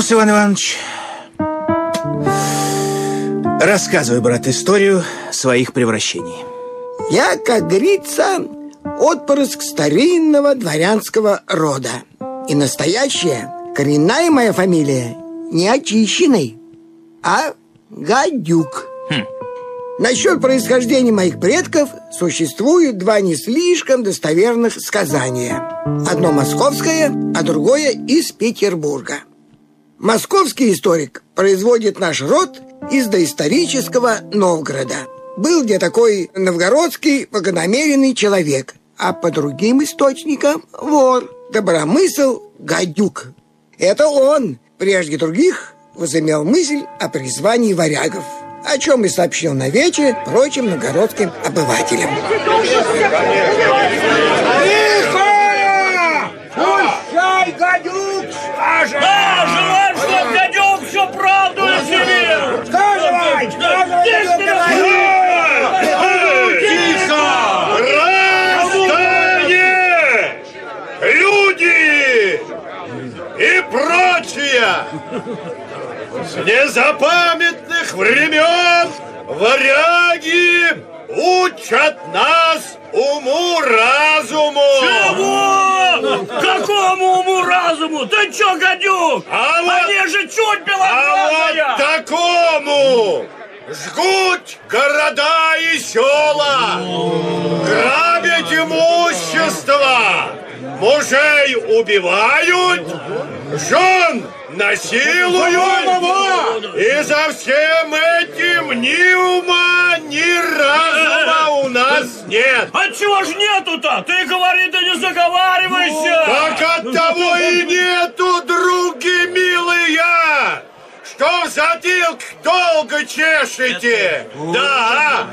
ну Иван Иванович, рассказывай, брат, историю своих превращений. Я, как говорится, отпрыск старинного дворянского рода. И настоящая, коренная моя фамилия не очищенный, а гадюк. Хм. Насчет происхождения моих предков существуют два не слишком достоверных сказания. Одно московское, а другое из Петербурга. Московский историк производит наш род из доисторического Новгорода. Был где такой новгородский богонамеренный человек, а по другим источникам вор, добромысл, гадюк. Это он, прежде других, возымел мысль о призвании варягов о чем и сообщил на вече прочим новгородским обывателям. Тихо! Пущай гадюк скажет! Да, желаем, чтоб гадюк всю правду на себе! Сказывай! Сказывай! Тихо! Раздание! Люди! И прочие! С незапамятных времен варяги учат нас уму-разуму. Чего? Какому уму-разуму? Ты чё, гадюк? А вот, Они же чуть А вот такому! Жгут города и села, грабят имущество, мужей убивают, жен насилуют. И за всем этим ни ума, ни разума у нас нет. А чего ж нету-то? Ты говори, да не заговаривайся. Так от того и нету, други милые, что в затылок долго чешете. Да,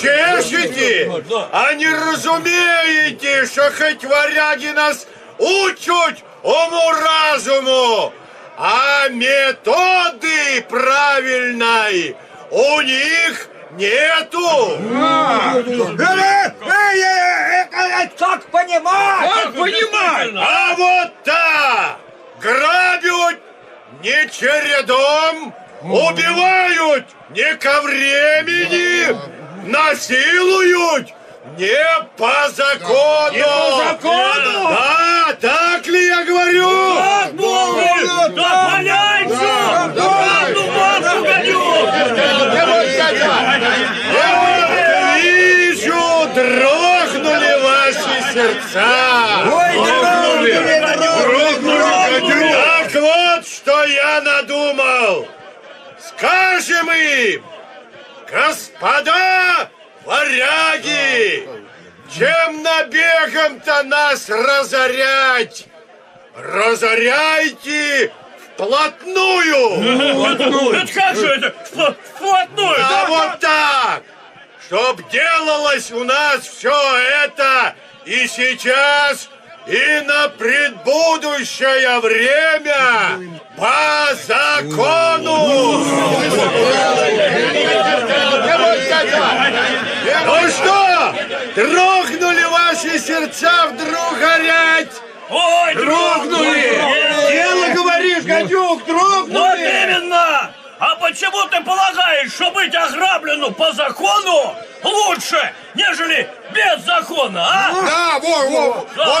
чешете, а не разумеете, что хоть варяги нас учат уму-разуму, а методы правильной у них нету. Как понимать? Как понимать? А вот так! Грабят не чередом, убивают не ко времени, насилуют не по закону. Не по закону? Да, так ли я говорю? Так, Богу! Да, валяйся! Правду вашу, гадюк! Я вижу, дрогнули ваши сердца. Так вот, что я надумал. Скажем им, господа варяги, чем набегом-то нас разорять? Разоряйте вплотную. Это как же это? Впл- Вплотную? А вот так, чтоб делалось у нас все это и сейчас, и на предбудущее время по закону. Ну что, дрогнули ваши сердца вдруг горять? Ой, Дрогнули! Дело, говоришь, гадюк, Вот дрогнули! именно! А почему ты полагаешь, что быть ограблену по закону лучше, нежели без закона, а? Да, во, во, Да. вот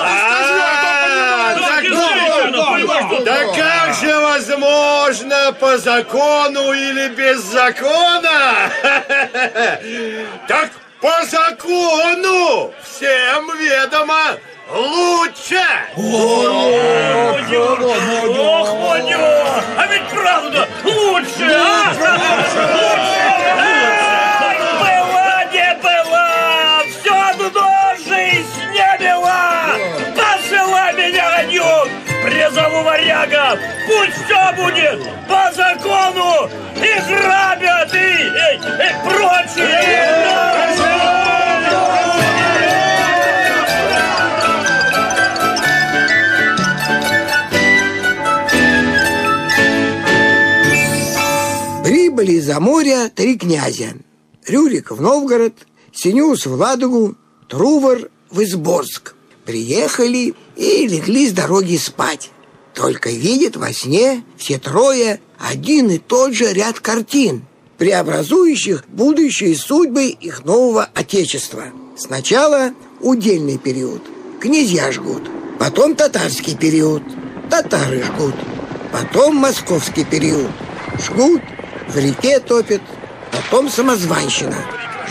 и скажи, Да, Да как же возможно по закону или без закона? Так по закону всем ведомо лучше. Ох, Ваню! А ведь правда лучше, а? Лучше! Эх, Призову варягов! Пусть все будет по закону! И грабят, и, и, и прочее! Прибыли из-за моря три князя. Рюрик в Новгород, Синюс в Ладогу, Трувор в Изборск. Приехали и легли с дороги спать. Только видят во сне все трое один и тот же ряд картин, преобразующих будущие судьбы их нового отечества. Сначала удельный период, князья жгут, потом татарский период, татары жгут, потом московский период, жгут, в реке топят, потом самозванщина,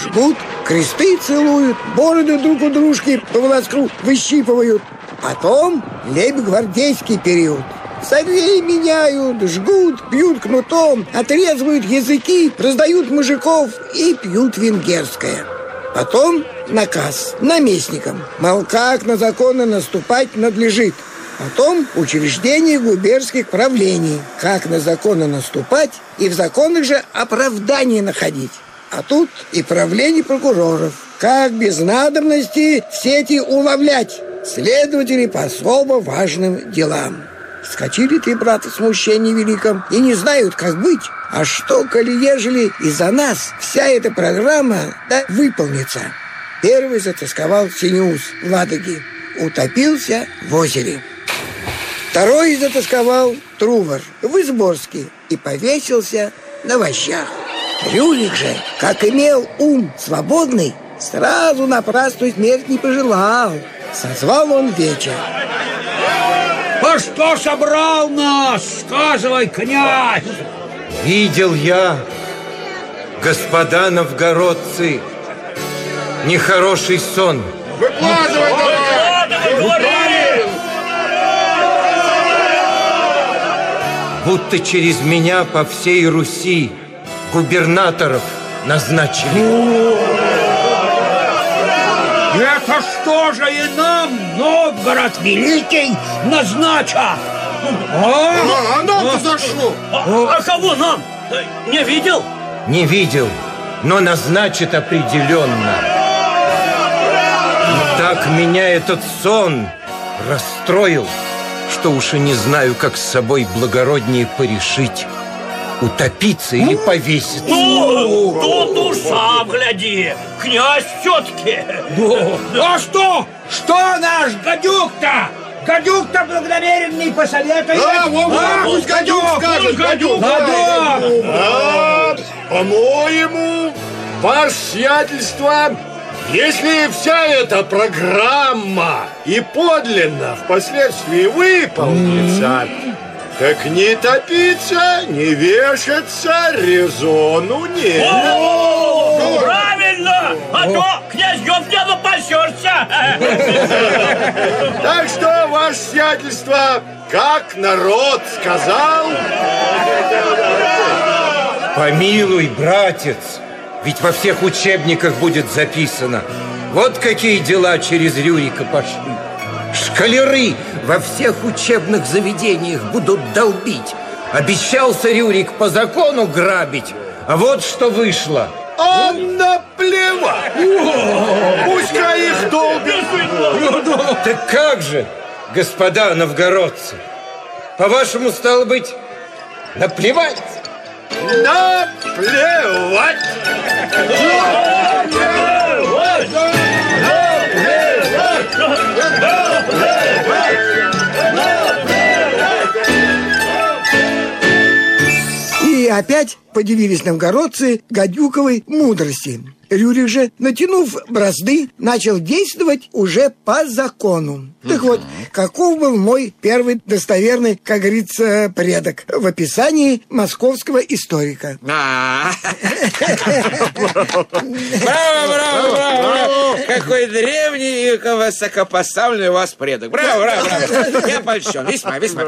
жгут, кресты целуют, бороды друг у дружки по волоску выщипывают, потом лейб-гвардейский период – Царей меняют, жгут, пьют кнутом, отрезывают языки, раздают мужиков и пьют венгерское. Потом наказ наместникам, мол, как на законы наступать надлежит. Потом учреждение губернских правлений, как на законы наступать и в законах же оправдание находить. А тут и правление прокуроров, как без надобности сети уловлять следователей по особо важным делам. Вскочили три брата в смущении великом и не знают, как быть. А что, коли ежели из-за нас вся эта программа да, выполнится? Первый затасковал Синеус в Ладоге, утопился в озере. Второй затасковал Трувор в Изборске и повесился на вощах. Рюрик же, как имел ум свободный, сразу напрасную смерть не пожелал. Созвал он вечер. А что собрал нас? Сказывай, князь! Видел я, господа новгородцы, нехороший сон. Выкладывай давай! Говори! Будто через меня по всей Руси губернаторов назначили. Это что же и нам Новгород Великий назначат? А? А, а нам-то за что? А, а кого нам? Э, Не видел? Не видел, но назначит определенно. И так меня этот сон расстроил, что уж и не знаю, как с собой благороднее порешить. Утопиться или повеситься. Ну, тут уж сам гляди. Князь все-таки. А что? Что наш гадюк-то? Гадюк-то благонамеренный посоветует? Да, во, во, А, пусть гадюк скажет, гадюк. Гадюк! А, по-моему, ваше сиятельство, если вся эта программа и подлинно впоследствии выполнится, так не топиться, не вешаться резону нет. О, правильно! А то князь в дело пасешься. Так что, ваше сиятельство, как народ сказал, Помилуй, братец, ведь во всех учебниках будет записано. Вот какие дела через Рюрика пошли. Шкалеры во всех учебных заведениях будут долбить. Обещался Рюрик по закону грабить, а вот что вышло. а наплевать. Пускай их долбят. Так как же, господа новгородцы? По-вашему, стало быть, наплевать? Наплевать. И опять подивились новгородцы гадюковой мудрости. Рюрик же, натянув бразды, начал действовать уже по закону. Так вот, каков был мой первый достоверный, как говорится, предок в описании московского историка? А. Браво, браво, браво! Какой древний и высокопоставленный у вас предок. Браво, браво, браво! Я польщен. Весьма, весьма.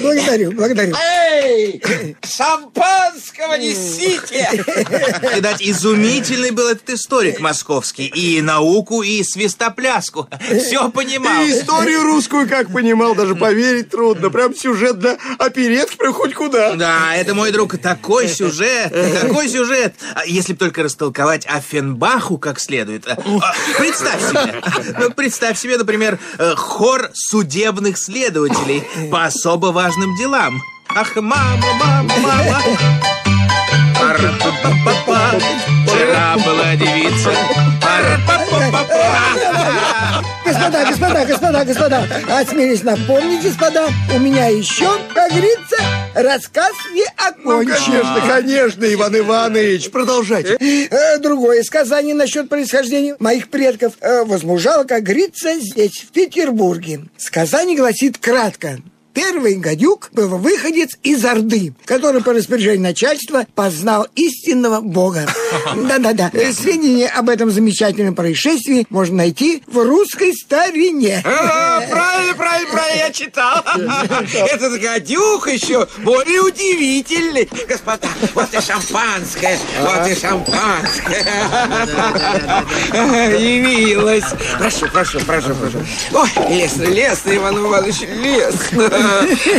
Благодарю, благодарю. Эй! Шампанского несите! Видать, изумительный был этот историк московский. И науку, и свистопляску. Все понимал. И историю русскую как понимал, даже поверить трудно. Прям сюжет для оперетки, прям хоть куда. Да, это, мой друг, такой сюжет, такой сюжет. А Если бы только растолковать Оффенбаху как следует. А, Представь себе, ну, представь себе, например, э, хор судебных следователей по особо важным делам. Ах, мама, мама, мама. Пара-па-па-па-па. Вчера была девица. Пара-па-па-па-па. Господа, господа, господа, Да-да, господа, осмелись напомнить, господа, у меня еще, как говорится, рассказ не Ну, окончен. конечно, конечно, Иван Иванович, продолжайте. Э, Другое сказание насчет происхождения моих предков э, возмужало, как говорится, здесь, в Петербурге. Сказание гласит кратко. Первый гадюк был выходец из Орды, который по распоряжению начальства познал истинного Бога. Да-да-да. Сведения об этом замечательном происшествии можно найти в русской старине. А, правильно, правильно, правильно, я читал. Этот гадюк еще более удивительный. Господа, вот и шампанское, вот и шампанское. Явилась. Прошу, прошу, прошу, прошу. Ой, лестно, лестно, Иван Иванович, лестно.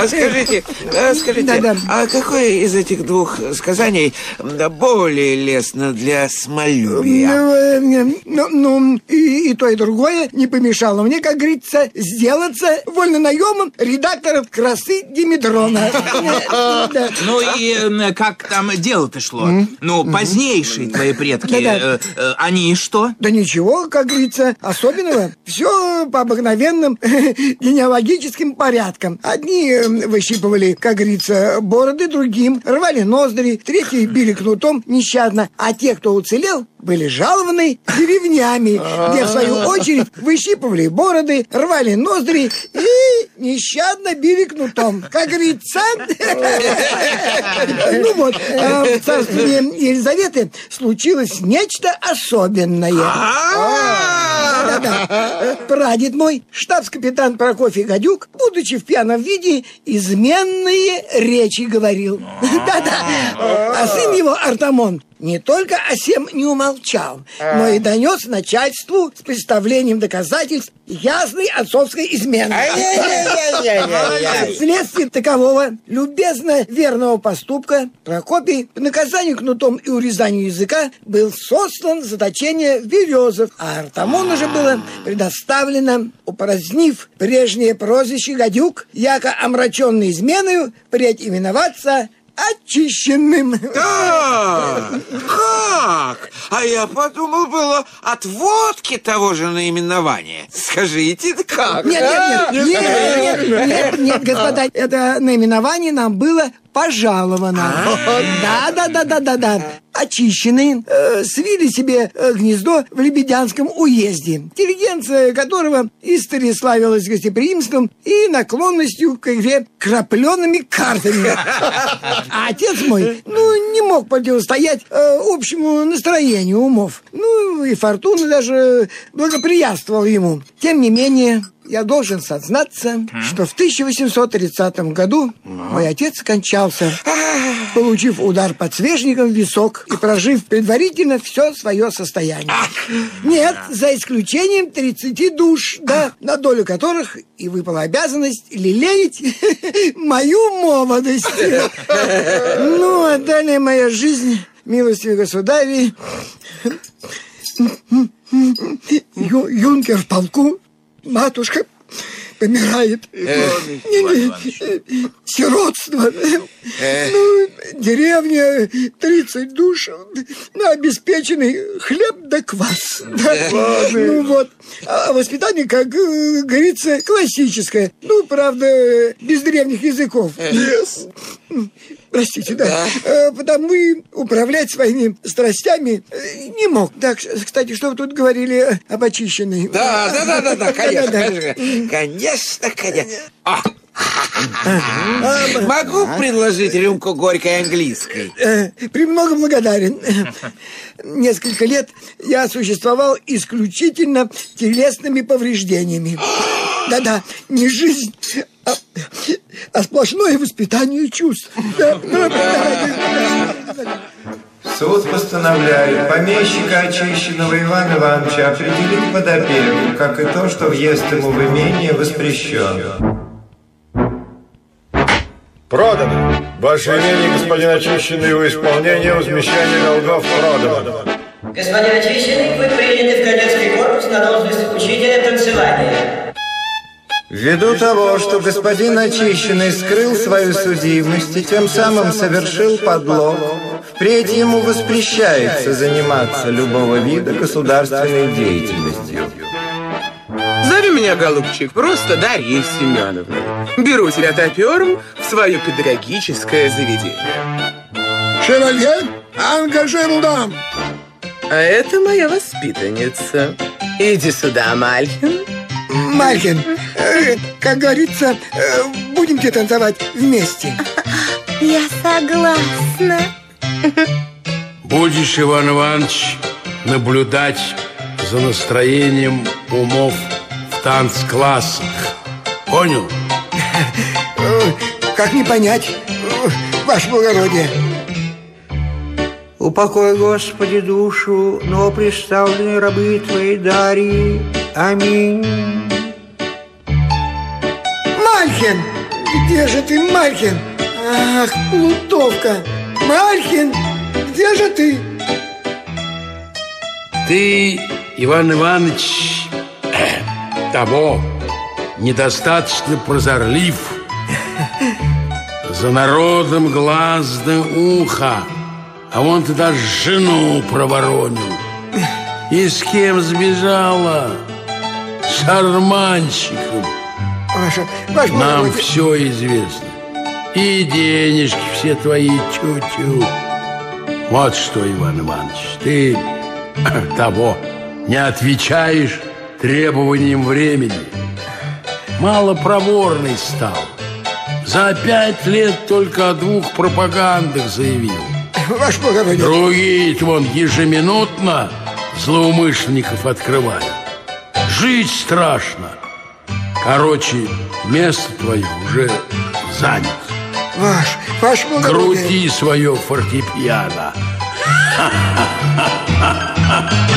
А скажите, а скажите, а какое из этих двух сказаний более лестно для смолюбия? Ну, э, Ну, ну, и, и то, и другое не помешало мне, как говорится, сделаться вольнонаемным редактором красы Димедрона. Ну и э, как там дело-то шло? Ну, позднейшие твои предки, э, э, они что? Да ничего, как говорится, особенного. Все по обыкновенным генеалогическим порядкам. Одни э, выщипывали, как говорится, бороды, другим рвали ноздри, третьи били кнутом нещадно, а те, кто уцелел, были жалованы деревнями, где, в свою очередь, выщипывали бороды, рвали ноздри и нещадно били кнутом. Как говорится... Ну вот, а в царстве Елизаветы случилось нечто особенное. Да-да. Прадед мой, штабс-капитан Прокофий Гадюк, будучи в пьяном виде, изменные речи говорил. Да-да. А сын его, Артамон, не только о сем не умолчал, но и донес начальству с представлением доказательств ясной отцовской измены. Вследствие такового любезно верного поступка Прокопий по наказанию кнутом и урезанию языка был сослан в заточение Березов, а Артамону же было предоставлено, упразднив прежнее прозвище Гадюк, яко омраченный изменою, впредь именоваться очищенным. Да! Как? А я подумал было от водки того же наименования. Скажите, как? Нет, нет, нет, нет, нет, нет, нет, господа, это наименование нам было пожаловано. Да, да, да, да, да, да. Очищенные э, свили себе э, гнездо в Лебедянском уезде, интеллигенция которого история славилась гостеприимством и наклонностью к игре крапленными картами. А отец мой, ну, не мог противостоять э, общему настроению умов. Ну, и фортуна даже благоприятствовала ему. Тем не менее, я должен сознаться, что в 1830 году мой отец скончался, получив удар подсвечником в висок и прожив предварительно все свое состояние. Нет, за исключением 30 душ, да, на долю которых и выпала обязанность лелеять мою молодость. Ну, а далее моя жизнь, милостивый государь, юнкер в полку, матушка помирает. Не, не, Сиротство. Ну, деревня, 30 душ, ну, обеспеченный хлеб да квас. Да. Ну вот. А воспитание, как э, говорится, классическое. Ну, правда, без древних языков. Простите, да. Э, Потому и управлять своими страстями э, не мог. Так, кстати, что вы тут говорили об очищенной? Да, да, да, да, да, конечно, конечно, конечно, конечно. А, Могу предложить рюмку горькой английской? Э, Премного благодарен. Несколько лет я существовал исключительно телесными повреждениями. Да-да, не жизнь, а, а сплошное воспитание чувств. Суд постановляет помещика очищенного Ивана Ивановича определить под опеку, как и то, что въезд ему в имение воспрещен. Продано. Ваше имение, господин очищенный, у исполнения возмещения долгов продано. Господин Очищенный, вы приняты в кадетский корпус на должность учителя танцевания. Ввиду того, что господин очищенный скрыл свою судимость и тем самым совершил подлог, впредь ему воспрещается заниматься любого вида государственной деятельностью. Зови меня, голубчик, просто Дарья Семеновна. Беру тебя топером в свое педагогическое заведение. Шевалье, ангажирудам. А это моя воспитанница. Иди сюда, Мальхин. Мальхин, э, как говорится, э, будемте танцевать вместе. Я согласна. Будешь, Иван Иванович, наблюдать за настроением умов в танцклассах. Понял? Э, Как не понять, ваше благородие? Упокой, Господи, душу новоприставленной рабы Твоей Дарьи. Аминь. Мальхин! Где же ты, Мальхин? Ах, плутовка! Мальхин, где же ты? Ты, Иван Иванович, того, недостаточно прозорлив. За народом глаз да ухо, а вон ты даже жену проворонил. И с кем сбежала? Шарманщиком. Ваше, ваше Нам благородие. все известно. И денежки все твои тю-тю. Вот что, Иван Иванович, ты того не отвечаешь требованиям времени. Малопроворный стал. За пять лет только о двух пропагандах заявил. Ваше благородие. Другие вон ежеминутно злоумышленников открывают. Жить страшно. Короче, место твое уже занято. Ваш, ваше благородие. Крути свое фортепиано. Вот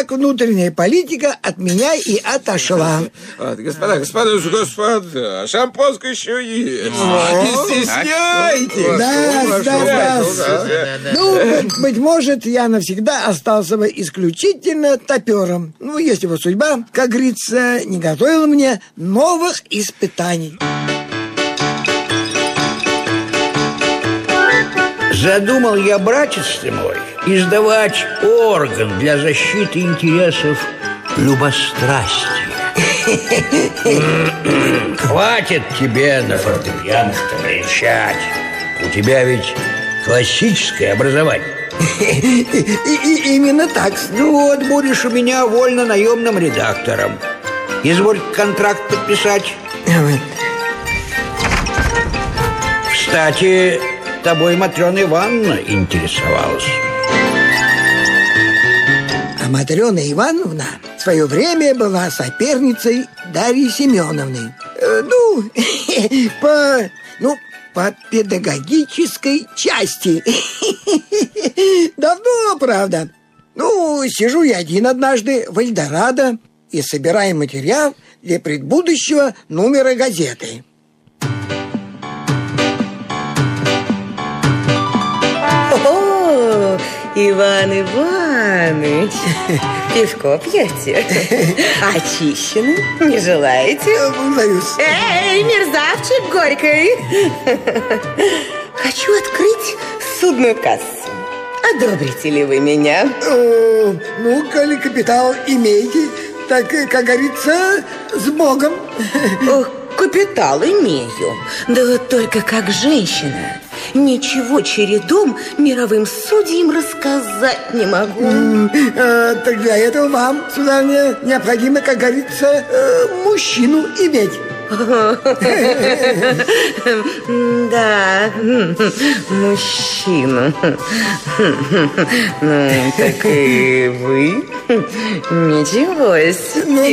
так внутренняя политика от меня и отошла. Вот, господа, господа, господа, шампанское еще есть. Не стесняйтесь. Да, да, да. Ну, быть, быть может, я навсегда остался бы исключительно топером. Ну, если бы судьба, как говорится, не готовила мне новых испытаний. Задумал я, братец ты мой, издавать орган для защиты интересов любострастия. Хватит тебе на фортепиано-то бренчать. У тебя ведь классическое образование. И, и- именно так. Ну вот, будешь у меня вольно-наемным редактором. Изволь контракт подписать. Кстати, тобой Матрена Ивановна интересовалась. Матрена Ивановна в свое время была соперницей Дарьи Семеновны. Э, Ну, по, ну, по педагогической части. Давно, правда. Ну, сижу я один однажды в Эльдорадо и собираю материал для предбудущего номера газеты. Иван Иваныч, пивко пьете? Очищено? Не желаете? Эй, мерзавчик горький! Хочу открыть судную кассу. Одобрите ли вы меня? Ну, коли капитал имеете, так, как говорится, с Богом. Ох, капитал имею. Да вот только как женщина. Ничего чередом мировым судьям рассказать не могу. Э, Так для этого вам, сударыня, необходимо, как говорится, э, мужчину иметь. Да, мужчина. Ну, так и вы. Ничего себе.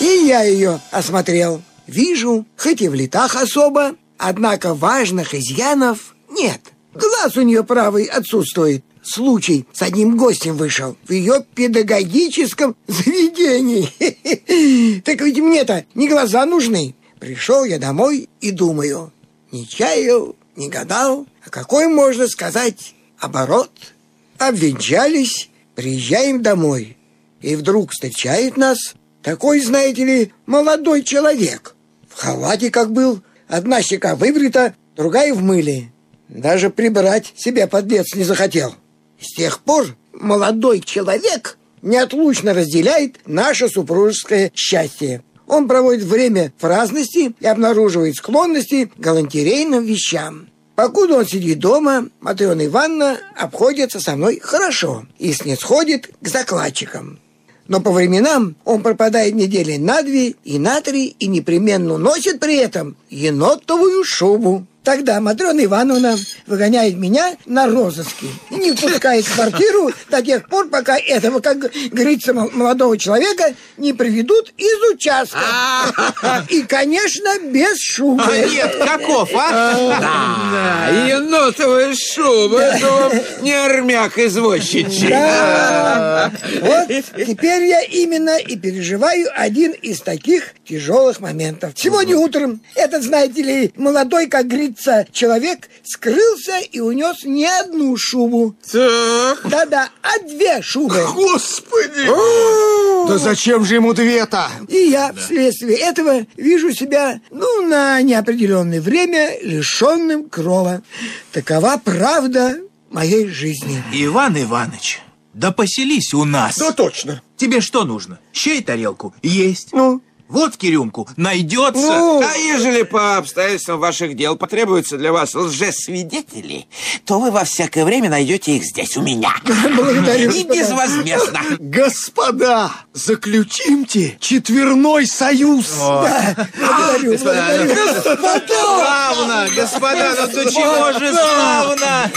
И я ее осмотрел. Вижу, хоть и в летах особо, однако важных изъянов нет. Глаз у нее правый отсутствует. Случай с одним гостем вышел в ее педагогическом заведении. Так ведь мне-то не глаза нужны. Пришел я домой и думаю, не чаял, не гадал, а какой можно сказать оборот. Обвенчались, приезжаем домой. И вдруг встречает нас такой, знаете ли, молодой человек. В халате как был, одна щека выбрита, другая в мыле. Даже прибрать себя подлец не захотел. С тех пор молодой человек неотлучно разделяет наше супружеское счастье. Он проводит время в праздности и обнаруживает склонности к галантерейным вещам. Покуда он сидит дома, Матрена Ивановна обходится со мной хорошо и снисходит к закладчикам. Но по временам он пропадает недели на две и на три и непременно носит при этом енотовую шубу. Тогда Матрена Ивановна выгоняет меня на розыски и не впускает в квартиру до тех пор, пока этого, как говорится, молодого человека не приведут из участка. И, конечно, без шубы. А нет, каков, а? Да, енотовая шуба, это вам не армяк-извозчичий. Вот теперь я именно и переживаю один из таких тяжелых моментов. Сегодня утром этот, знаете ли, молодой, как говорится, человек скрылся и унес не одну шубу. Так. Да-да, а две шубы. Господи! Да зачем же ему две-то? И я вследствие этого вижу себя, ну, на неопределенное время лишенным крова. Такова правда моей жизни. Иван Иванович, да поселись у нас. Да точно. Тебе что нужно? Щей тарелку? Есть. Ну? Водки рюмку? Найдется. Ну, А ежели по обстоятельствам ваших дел потребуется для вас лжесвидетели, то вы во всякое время найдете их здесь, у меня. Благодарю, И господа. безвозмездно. Господа, заключимте четверной союз. Да, благодарю, благодарю. Славно, господа, ну до чего же славно!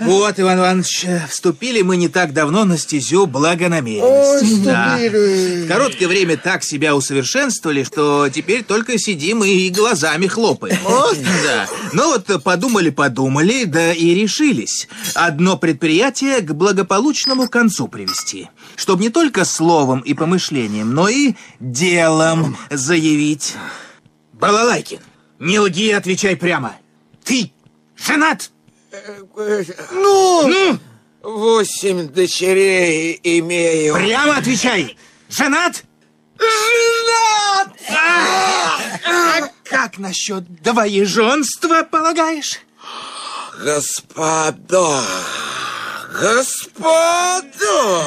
Вот, Иван Иванович, вступили мы не так давно на стезю благонамеренности. Ой, Да. вступили. В короткое время так себя усовершенствовали, что теперь только сидим и глазами хлопаем. Да. Ну вот подумали-подумали, да и решились. Одно предприятие к благополучному концу привести. Чтобы не только словом и помышлением, но и делом заявить. Балалайкин, не лги, отвечай прямо. Ты женат? Ну, Ну, Восемь дочерей имею. прямо отвечай. Женат? Женат! А как насчет двоеженства, полагаешь? Господа, господа!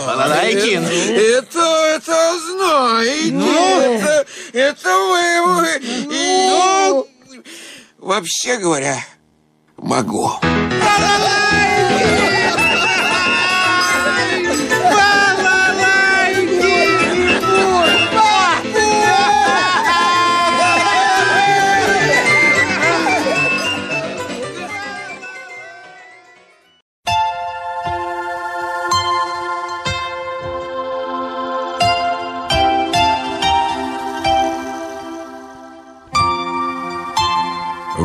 Балалайкин. Это, это знаете, это, это вы, вы. Ну, вообще говоря, могу.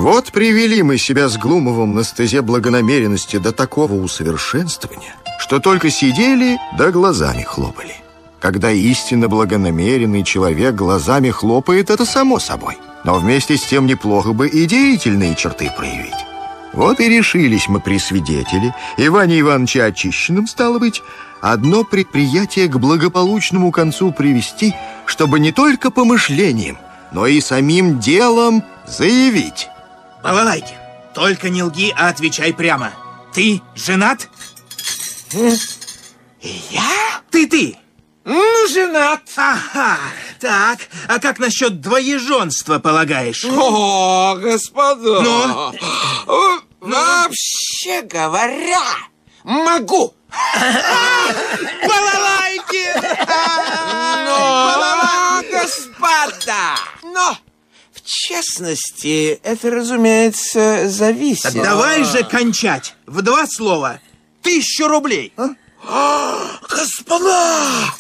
Вот привели мы себя с Глумовым на стезе благонамеренности до такого усовершенствования, что только сидели да глазами хлопали. Когда истинно благонамеренный человек глазами хлопает, это само собой. Но вместе с тем неплохо бы и деятельные черты проявить. Вот и решились мы при свидетеле, Иване Ивановиче очищенным, стало быть, одно предприятие к благополучному концу привести, чтобы не только помышлением, но и самим делом заявить. Балалайкин, только не лги, а отвечай прямо. Ты женат? Я? Ты-ты. Ну, женат. Ага, так, а как насчет двоеженства, полагаешь? О, господа! Ну? Э, Вообще говоря, могу. Балалайкин! Но, господа, но в честности это, разумеется, зависит. Давай же кончать. В два слова. Тысячу рублей. Господа!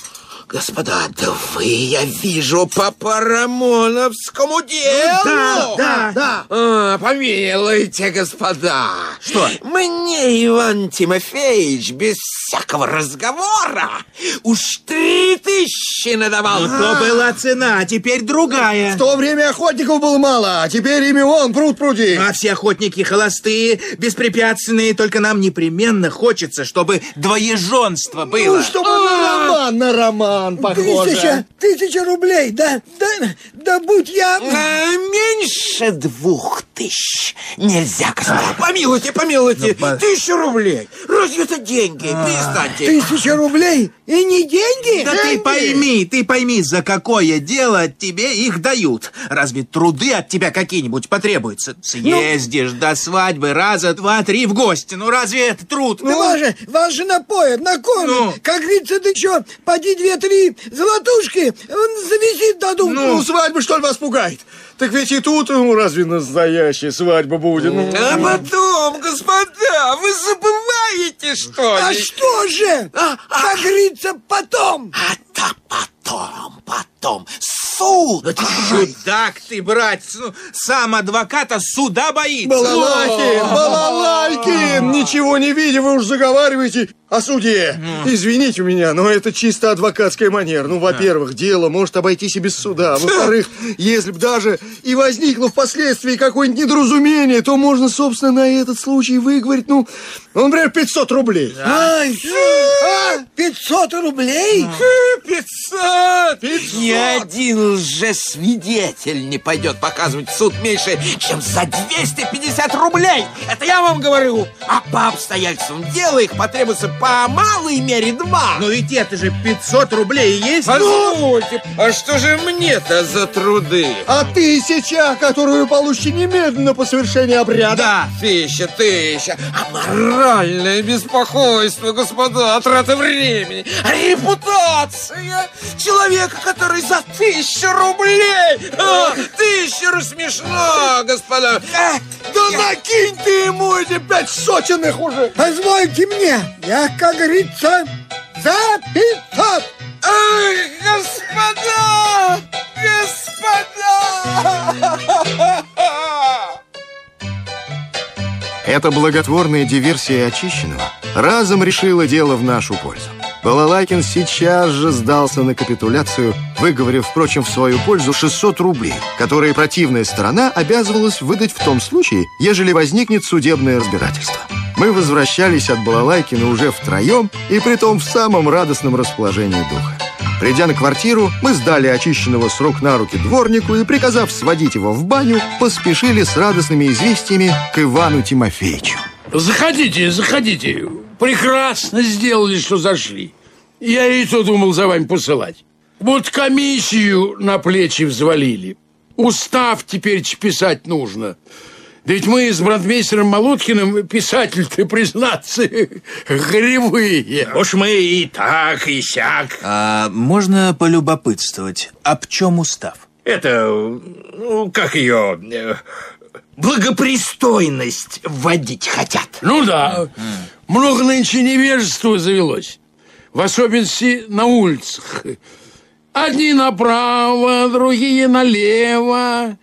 Господа, да вы, я вижу, по Парамоновскому делу. Да, да, да. А, помилуйте, господа. Что? Мне, Иван Тимофеевич, без всякого разговора уж три тысячи мужчина давал. Ну, то была цена, а теперь другая. В то время охотников было мало, а теперь ими вон пруд пруди. А все охотники холостые, беспрепятственные, только нам непременно хочется, чтобы двоеженство было. Ну, чтобы на роман, на роман похоже. Тысяча, тысяча рублей, да, да, да будь я... А, меньше двух тысяч нельзя, господа. Помилуйте, помилуйте, Ну, по- тысячу рублей. Разве это деньги? Перестаньте. Тысяча рублей и не деньги? Да ты пойми, ты пойми, за какое дело тебе их дают. Разве труды от тебя какие-нибудь потребуются? Съездишь до свадьбы раза два-три в гости. Ну разве это труд? Да вас же, вас же напоят, накормят. Ну. Как говорится, ты что, поди две-три золотушки он за визит дадут. Ну, свадьба, что ли, вас пугает? Так ведь и тут, ну, разве настоящая свадьба будет? Ну, А потом, господа, вы забываете, что А ли? что же? Как говорится, потом. Это потом, потом. Суд. Чудак ты, братец. Ну, сам адвоката суда боится. Балалайки, балалайки! Ничего не видя, вы уж заговариваете о суде. Извините меня, но это чисто адвокатская манера. Ну, во-первых, дело может обойтись и без суда. Во-вторых, если бы даже и возникло впоследствии какое-нибудь недоразумение, то можно, собственно, на этот случай выговорить, ну, ну, например, 500 рублей. Ай, а, 500 рублей? Пятьсот! Ни один лжесвидетель не пойдет показывать в суд меньше, чем за 250 рублей. Это я вам говорю. А по обстоятельствам дела их потребуется по малой мере два. Ну ведь это же 500 рублей есть. Позвольте, а что же мне-то за труды? А тысяча, которую получите немедленно по совершении обряда. Да. Тысяча, тысяча. А моральное беспокойство, господа, трата времени, репутация человека, который за тысячу рублей. А, тысячу смешно, господа. Да накинь ты ему эти пять сотенных уже. Позвольте мне, я, как говорится, за 500. Ах, господа! Господа! Эта благотворная диверсия очищенного разом решила дело в нашу пользу. Балалайкин сейчас же сдался на капитуляцию, выговорив, впрочем, в свою пользу 600 рублей, которые противная сторона обязывалась выдать в том случае, ежели возникнет судебное разбирательство. Мы возвращались от Балалайкина уже втроем и притом в самом радостном расположении духа. Придя на квартиру, мы сдали очищенного с рук на руки дворнику и, приказав сводить его в баню, поспешили с радостными известиями к Ивану Тимофеевичу. Заходите, заходите. Прекрасно сделали, что зашли. Я и то думал за вами посылать. Вот комиссию на плечи взвалили. Устав теперь писать нужно. Да ведь мы с брандмейстером Молоткиным писатель-то, признаться, гривые. Уж мы и так, и сяк. А можно полюбопытствовать, об чем устав? Это, ну, как ее, э, благопристойность вводить хотят. Ну да, много нынче невежества завелось. В особенности на улицах. Одни направо, другие налево.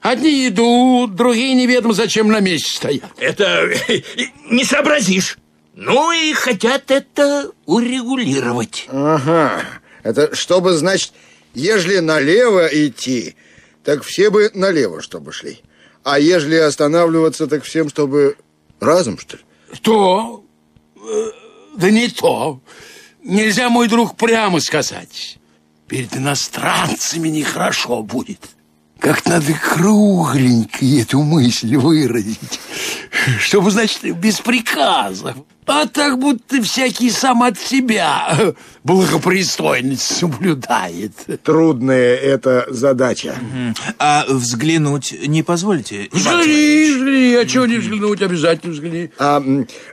Одни идут, другие неведомо зачем на месте стоят. Это не сообразишь. Ну и хотят это урегулировать. Ага, это чтобы, значит, ежели налево идти, так все бы налево, чтобы шли. А ежели останавливаться, так всем, чтобы разом, что ли? То, э, да не то. Нельзя, мой друг, прямо сказать. Перед иностранцами нехорошо будет. Как надо кругленько эту мысль выразить. Чтобы, значит, без приказов. А так будто всякий сам от себя благопристойность соблюдает. Трудная эта задача. А взглянуть не позволите? Взгляни, взгляни, а чего не взглянуть, обязательно взгляни. А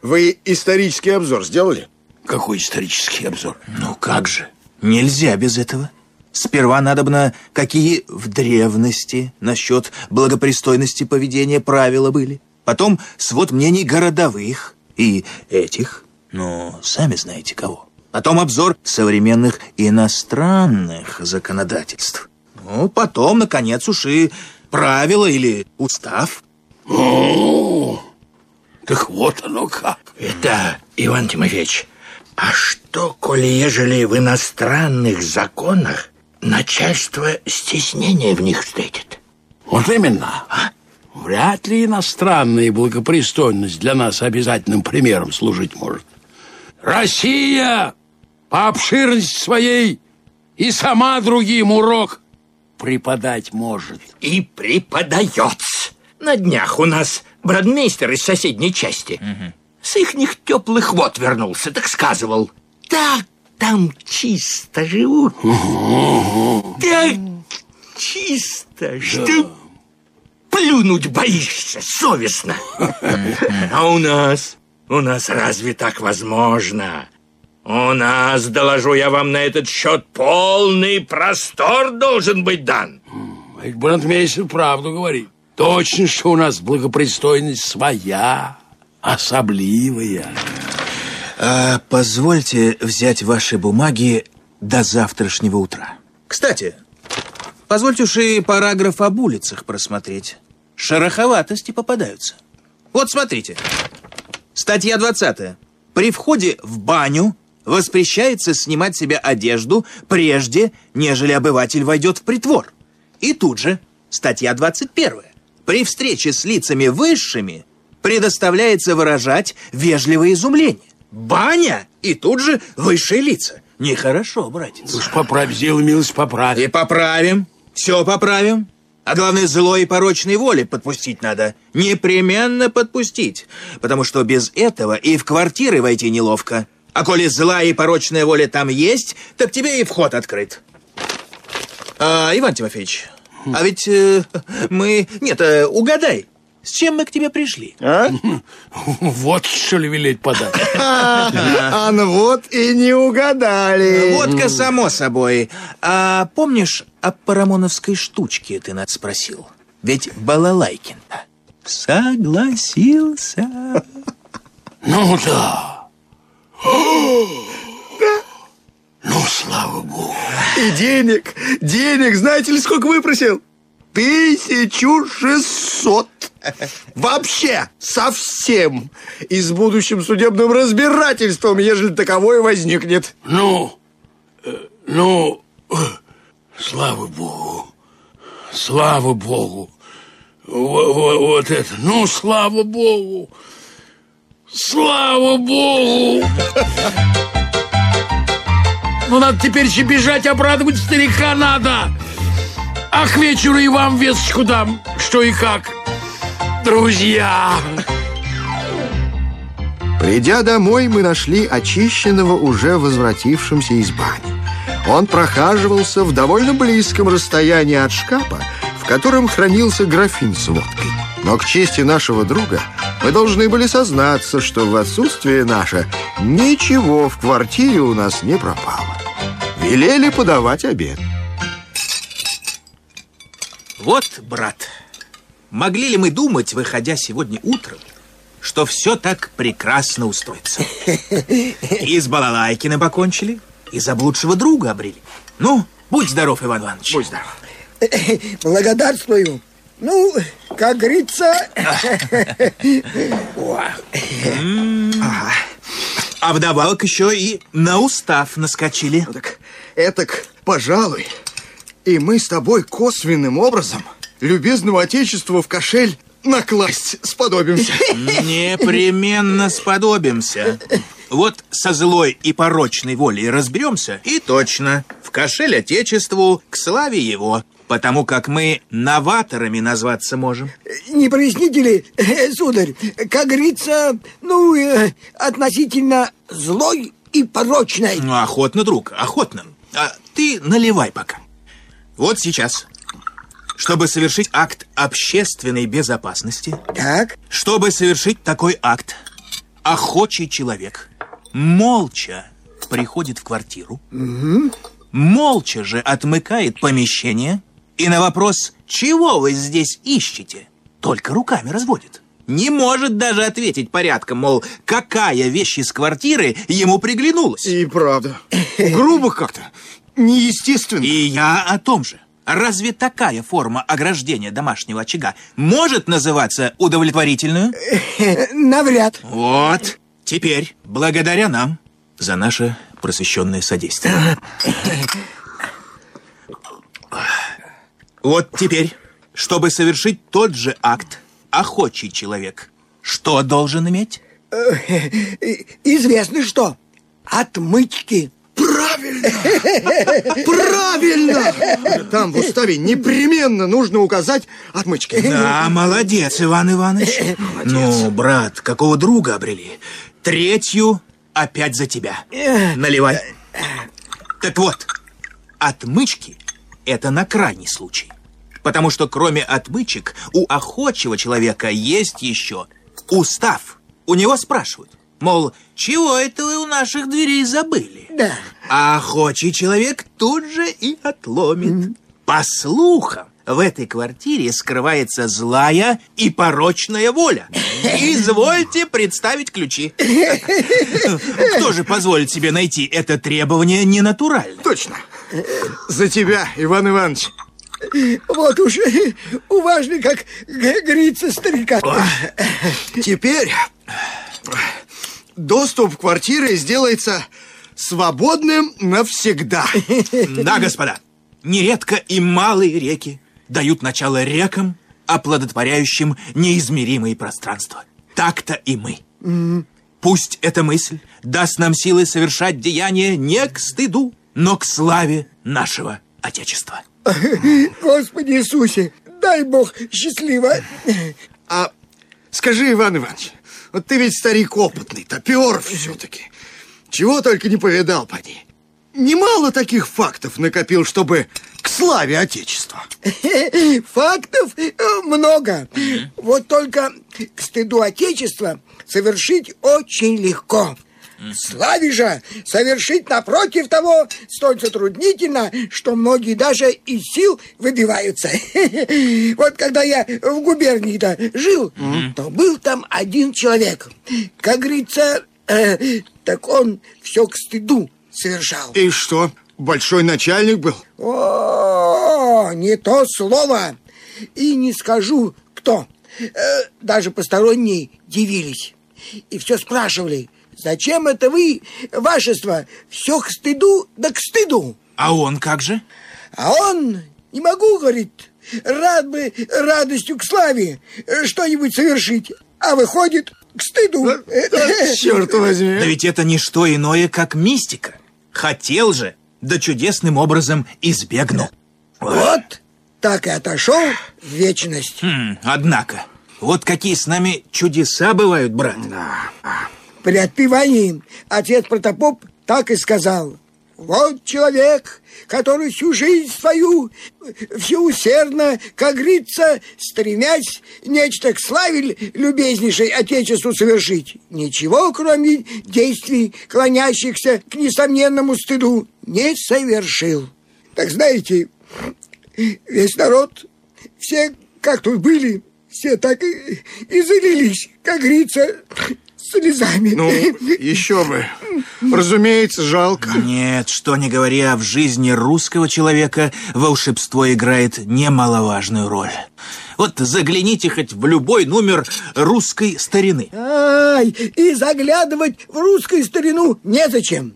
вы исторический обзор сделали? Какой исторический обзор? Ну как же, нельзя без этого. Сперва надобно, какие в древности насчет благопристойности поведения правила были. Потом свод мнений городовых и этих, ну, сами знаете кого. Потом обзор современных иностранных законодательств. Ну, потом, наконец, уж и правила или устав. О, так вот оно как. Это, Иван Тимофеевич, А что, коли ежели в иностранных законах начальство стеснение в них встретит? Вот именно. Вряд ли иностранная благопристойность для нас обязательным примером служить может. Россия по обширности своей и сама другим урок преподать может. И преподает. На днях у нас бродмейстер из соседней части с ихних теплых вод вернулся, так сказывал. Так там чисто живут. Так чисто, что плюнуть боишься, совестно. А у нас, у нас разве так возможно? У нас, доложу я вам на этот счет, полный простор должен быть дан. Ведь брандмейстер правду говорит. Точно, что у нас благопристойность своя, особливая. А, позвольте взять ваши бумаги до завтрашнего утра. Кстати, позвольте уж и параграф об улицах просмотреть. Шероховатости попадаются. Вот смотрите. Статья 20. При входе в баню воспрещается снимать себе одежду прежде, нежели обыватель войдет в притвор. И тут же статья 21. При встрече с лицами высшими предоставляется выражать вежливое изумление. Баня и тут же высшие лица. Нехорошо, братец. Уж поправь, сделай милость, поправь. И поправим. Все поправим. А главное, злой и порочной воли подпустить надо. Непременно подпустить. Потому что без этого и в квартиры войти неловко. А коли злая и порочная воля там есть, так тебе и вход открыт. А, Иван Тимофеевич, а ведь э, мы... Нет, э, угадай, с чем мы к тебе пришли? А? Вот что ли велеть подать. А ну вот и не угадали. Водка, само собой. А помнишь, о парамоновской штучке ты нас спросил? Ведь Балалайкин-то согласился. Ну да. Ну, слава богу. И денег, денег, знаете ли, сколько выпросил? Тысячу шестьсот. Вообще, совсем. И с будущим судебным разбирательством, ежели таковое возникнет. Ну, э, ну, э, слава богу. Слава богу. Во- во- Вот это, ну, слава богу. Слава богу. Ну, надо теперь еще бежать, обрадовать старика надо. А к вечеру и вам весточку дам, что и как. Друзья. Придя домой, мы нашли очищенного уже возвратившимся из бани. Он прохаживался в довольно близком расстоянии от шкафа, в котором хранился графин с водкой. Но к чести нашего друга мы должны были сознаться, что в отсутствие наше ничего в квартире у нас не пропало. Велели подавать обед. Вот, брат, могли ли мы думать, выходя сегодня утром, что все так прекрасно устроится? И с Балалайкиным покончили, и заблудшего друга обрели. Ну, будь здоров, Иван Иванович. Будь здоров. Благодарствую. Ну, как говорится... Ага. А вдобавок еще и на устав наскочили. Так, этак, пожалуй, и мы с тобой косвенным образом любезного отечества в кошель накласть сподобимся. Непременно сподобимся. Вот со злой и порочной волей разберемся, и точно, в кошель Отечеству, к славе его, потому как мы новаторами назваться можем. Не проясните ли, сударь, как говорится, ну, э, относительно злой и порочной. Ну, охотно, друг, охотно. А ты наливай пока. Вот сейчас. Чтобы совершить акт общественной безопасности, Так. чтобы совершить такой акт, охочий человек молча приходит в квартиру, молча же отмыкает помещение и на вопрос «Чего вы здесь ищете?» только руками разводит. Не может даже ответить порядком, мол, какая вещь из квартиры ему приглянулась. И правда. Грубо как-то. Неестественно. И я о том же. Разве такая форма ограждения домашнего очага может называться удовлетворительную? Навряд. Вот. Теперь, благодаря нам, за наше просвещенное содействие. Вот теперь, чтобы совершить тот же акт, охочий человек, что должен иметь? Э, Известно что. Отмычки. Правильно! Правильно! Там в уставе непременно нужно указать отмычки. Да, молодец, Иван Иванович. Ну, брат, какого друга обрели? Третью опять за тебя. Наливай. Так вот, отмычки – это на крайний случай. Потому что кроме отмычек у охотчего человека есть еще устав. У него спрашивают, мол, чего это вы у наших дверей забыли? Да. А охочий человек тут же и отломит. По слухам, в этой квартире скрывается злая и порочная воля. Извольте представить ключи. Кто же позволит себе найти это требование ненатурально? Точно. За тебя, Иван Иванович. Вот уж уважный, как говорится, старика. Теперь доступ в квартиры сделается свободным навсегда. Да, господа, нередко и малые реки дают начало рекам, оплодотворяющим неизмеримые пространства. Так-то и мы. Пусть эта мысль даст нам силы совершать деяния не к стыду, но к славе нашего Отечества. Господи Иисусе, дай Бог счастливо. А скажи, Иван Иванович, вот ты ведь старик опытный, топер все-таки. Чего только не повидал, поди. Немало таких фактов накопил, чтобы к славе Отечества. Фактов э, много. Вот только к стыду Отечества совершить очень легко. Славе же совершить напротив того столь затруднительно, что многие даже из сил выбиваются. Вот когда я в губернии-то жил, то был там один человек. Как говорится, э, так он все к стыду совершал. И что, большой начальник был? О, не то слово. И не скажу, кто. Э, Даже посторонние дивились. И все спрашивали, зачем это вы, вашество, все к стыду да к стыду? А он как же? А он, не могу, говорит, рад бы радостью к славе э, что-нибудь совершить. А выходит к стыду. Черт возьми. Да ведь это не что иное, как мистика. Хотел же, да чудесным образом избегнул. Вот так и отошел в вечность. Хм, однако, вот какие с нами чудеса бывают, брат. При отпевании отец протопоп так и сказал. Вот человек, который всю жизнь свою все усердно, как говорится, стремясь нечто к славе любезнейшей Отечеству совершить, ничего, кроме действий, клонящихся к несомненному стыду, не совершил. Так знаете, весь народ, все, как тут были, все так и, и залились, как говорится, слезами. Ну, еще бы. Разумеется, жалко. Нет, что не говоря, в жизни русского человека волшебство играет немаловажную роль. Вот загляните хоть в любой номер русской старины. Ай, и заглядывать в русскую старину незачем.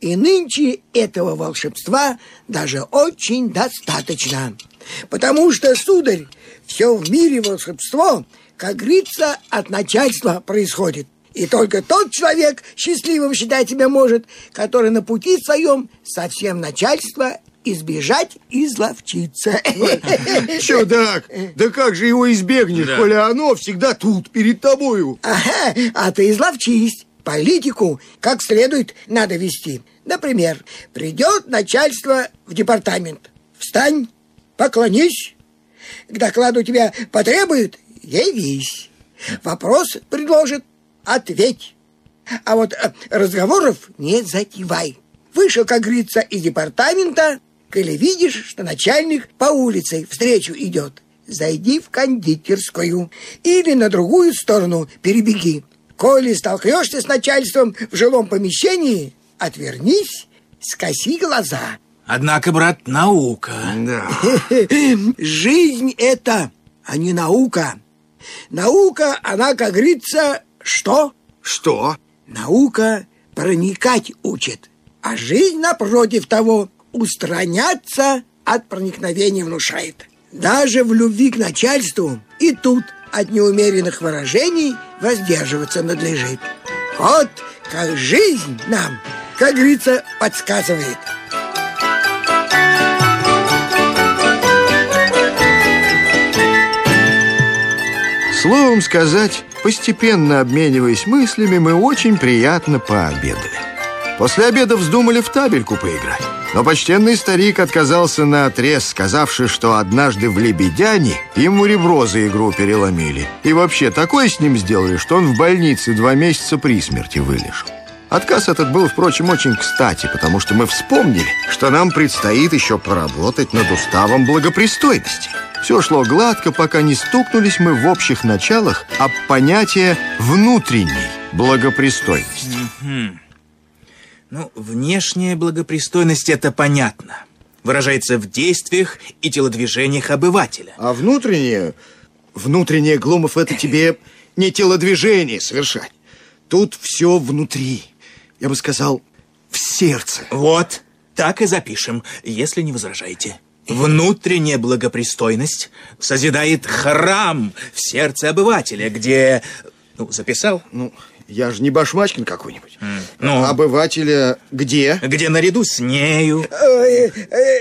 И нынче этого волшебства даже очень достаточно. Потому что, сударь, все в мире волшебство, как говорится, от начальства происходит. И только тот человек счастливым считать себя может, который на пути своем совсем начальства избежать и изловчиться. Чудак, да как же его избегнешь, Да. коли оно всегда тут, перед тобою? Ага, а ты изловчись. Политику как следует надо вести. Например, придет начальство в департамент. Встань, поклонись. К докладу тебя потребуют, явись. Вопрос предложит, ответь. А вот э, разговоров не затевай. Вышел, как говорится, из департамента, коли видишь, что начальник по улице встречу идет, зайди в кондитерскую или на другую сторону перебеги. Коли столкнешься с начальством в жилом помещении, отвернись, скоси глаза. Однако, брат, наука. Да. Жизнь это, а не наука. Наука, она, как говорится, что? Что? Наука проникать учит, а жизнь, напротив того, устраняться от проникновения внушает. Даже в любви к начальству и тут от неумеренных выражений воздерживаться надлежит. Вот как жизнь нам, как говорится, подсказывает. Словом сказать, постепенно обмениваясь мыслями, мы очень приятно пообедали. После обеда вздумали в табельку поиграть. Но почтенный старик отказался на отрез, сказавши, что однажды в Лебедяне ему ребро за игру переломили. И вообще такое с ним сделали, что он в больнице два месяца при смерти вылежал. Отказ этот был, впрочем, очень кстати, потому что мы вспомнили, что нам предстоит еще поработать над уставом благопристойности. Все шло гладко, пока не стукнулись мы в общих началах об понятие внутренней благопристойности. Ну, внешняя благопристойность – это понятно. Выражается в действиях и телодвижениях обывателя. А внутреннее... Внутреннее, Глумов, это тебе не телодвижение совершать. Тут все внутри. Я бы сказал, в сердце. Вот, так и запишем, если не возражаете. Внутренняя благопристойность созидает храм в сердце обывателя, где... Ну, записал? Ну, я же не Башмачкин какой-нибудь. Ну? Обывателя где? Где наряду с нею, Э,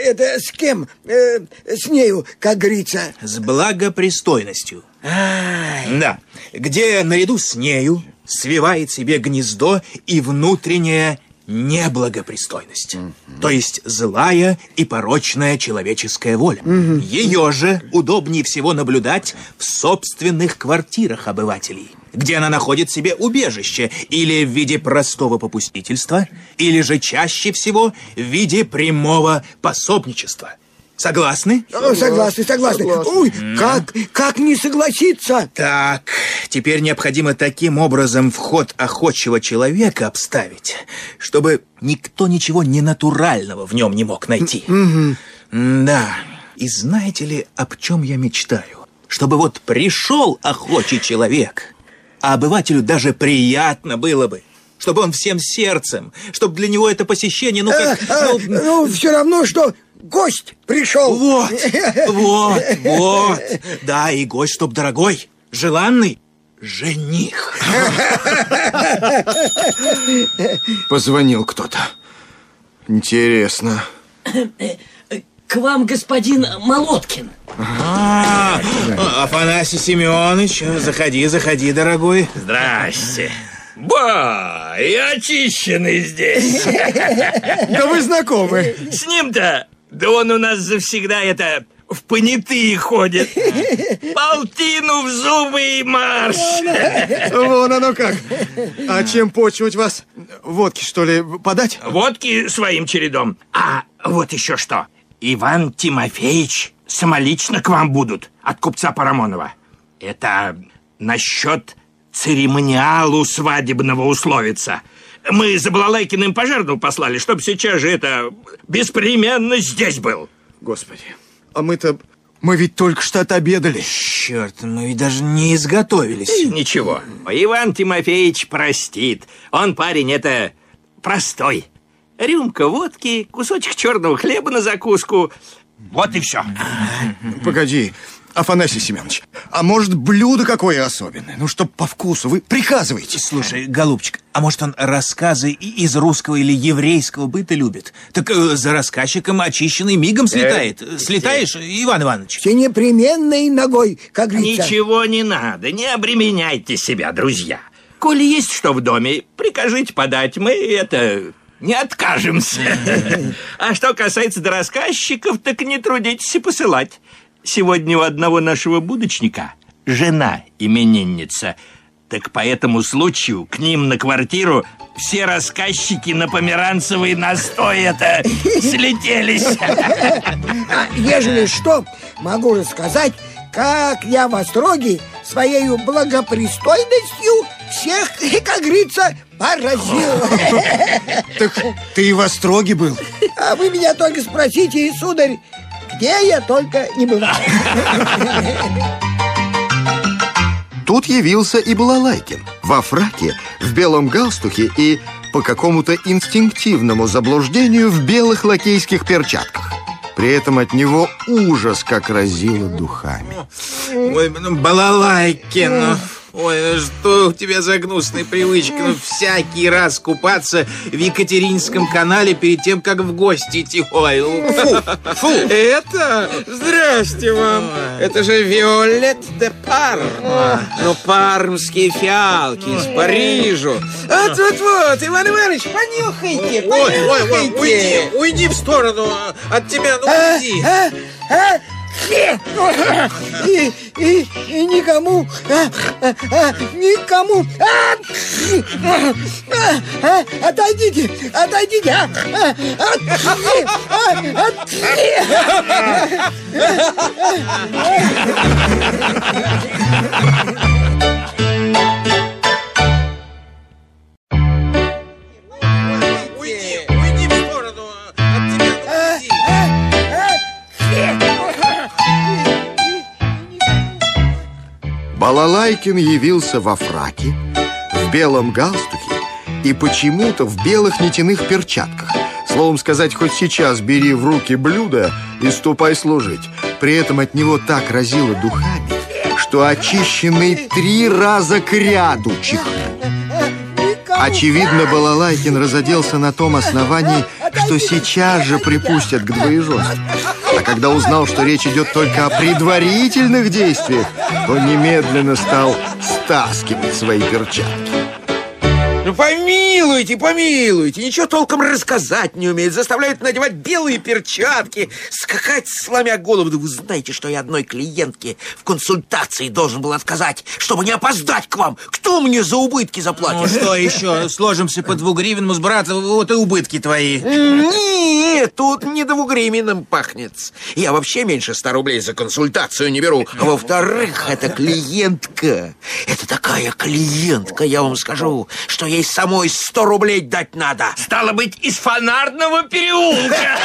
Это с кем? Э, С нею, как говорится. с благопристойностью. Да, где наряду с нею свивает себе гнездо и внутренняя неблагопристойность. То есть злая и порочная человеческая воля. Ее же удобнее всего наблюдать в собственных квартирах обывателей, где она находит себе убежище или в виде простого попустительства, или же чаще всего в виде прямого пособничества. Согласны? О, Согласны, согласны. Ой, как, как не согласиться? Так, теперь необходимо таким образом вход охотчего человека обставить, чтобы никто ничего ненатурального в нем не мог найти. Да, и знаете ли, об чем я мечтаю? Чтобы вот пришел охочий человек, а обывателю даже приятно было бы, чтобы он всем сердцем, чтобы для него это посещение, ну А, как... а, ну, Ну, все равно, что гость пришел. Вот, вот, вот. Да, и гость, чтоб дорогой, желанный, жених. Позвонил кто-то. Интересно. К вам господин Молоткин. А, Афанасий Семенович, заходи, заходи, дорогой. Здрасте. Ба, и очищенный здесь. Да вы знакомы. С ним-то, да он у нас завсегда это в понятые ходит. Полтину в зубы и марш. Вон оно как. А чем почивать вас? Водки, что ли, подать? Водки своим чередом. А вот еще что. Иван Тимофеевич самолично к вам будут от купца Парамонова. Это насчет церемониалу свадебного условиться. Мы за Балалайкиным пожарную послали, чтобы сейчас же это беспременно здесь был. Господи, а мы-то... Мы ведь только что отобедали. Черт, мы ведь даже не изготовились. Ничего, Иван Тимофеевич простит. Он парень это простой. Рюмка водки, кусочек черного хлеба на закуску. Вот и все. Погоди, Афанасий Семенович, а может блюдо какое особенное? Ну, чтоб по вкусу, вы приказываете. Слушай, голубчик, а может он рассказы из русского или еврейского быта любит? Так э, за рассказчиком очищенный мигом слетает. Слетаешь, Иван Иванович? Все непременной ногой, как говорится. Ничего не надо, не обременяйте себя, друзья. Коли есть что в доме, прикажите подать, мы это не откажемся. А что касается до рассказчиков, так не трудитесь и посылать. Сегодня у одного нашего будочника жена именинница. Так по этому случаю к ним на квартиру все рассказчики на померанцевый настой это слетелись. А ежели что, могу рассказать, как я в Остроге своей благопристойностью всех, как говорится, поразил. Так ты и в Остроге был. А вы меня только спросите, сударь, где я только не бывал. Тут явился и Балалайкин во фраке, в белом галстухе и по какому-то инстинктивному заблуждению в белых лакейских перчатках. При этом от него ужас как разило духами. Ой, ну, балалайки, ну... Ой, ну что у тебя за гнусная привычка? Ну, всякий раз купаться в Екатеринском канале перед тем, как в гости идти. Ой, ну... Фу, фу. Это? Здрасте вам. Это же Виолет де Парм. Ну, пармские фиалки из Парижа. Вот-вот-вот, Иван Иванович, понюхайте, Ой, ой, ой, понюхайте. уйди, уйди в сторону от тебя, ну А, уйди. а, а, и, и, и никому, а, а, а, никому. А, а, а, отойдите, отойдите. Балалайкин явился во фраке, в белом галстуке и почему-то в белых нитяных перчатках. Словом сказать, хоть сейчас бери в руки блюдо и ступай служить. При этом от него так разило духами, что очищенный три раза к ряду чихнул. Очевидно, Балалайкин разоделся на том основании, что сейчас же припустят к двоеженству. А когда узнал, что речь идет только о предварительных действиях, то немедленно стал стаскивать свои перчатки. Ну, помилуйте, помилуйте. Ничего толком рассказать не умеет. Заставляют надевать белые перчатки, скакать, сломя голову. Да вы знаете, что я одной клиентке в консультации должен был отказать, чтобы не опоздать к вам. Кто мне за убытки Ну заплатит? что еще, сложимся по двугривенному с братом, вот и убытки твои. Нет, тут не двугривенным пахнет. Я вообще меньше 100 рублей за консультацию не беру. А во-вторых, это клиентка. Это такая клиентка, я вам скажу, что ей самой 100 рублей дать надо. Стало быть, из фонарного переулка.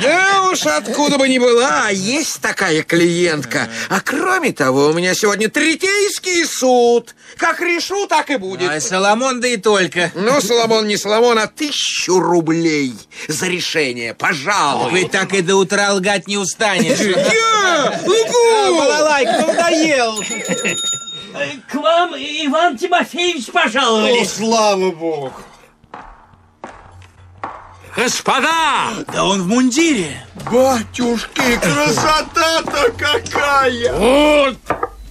Да уж откуда бы ни была, есть такая клиентка. А кроме того, у меня сегодня третейский суд. Как решу, так и будет. Ай, Соломон, да и только. Ну, Соломон, не Соломон, а тысячу рублей за решение, пожалуй. Вы так и до утра лгать не устанешь. Я лгу! Балалайка, ну надоел. К вам Иван Тимофеевич пожаловали. слава богу. Господа! Да он в мундире. Батюшки, красота-то какая! Вот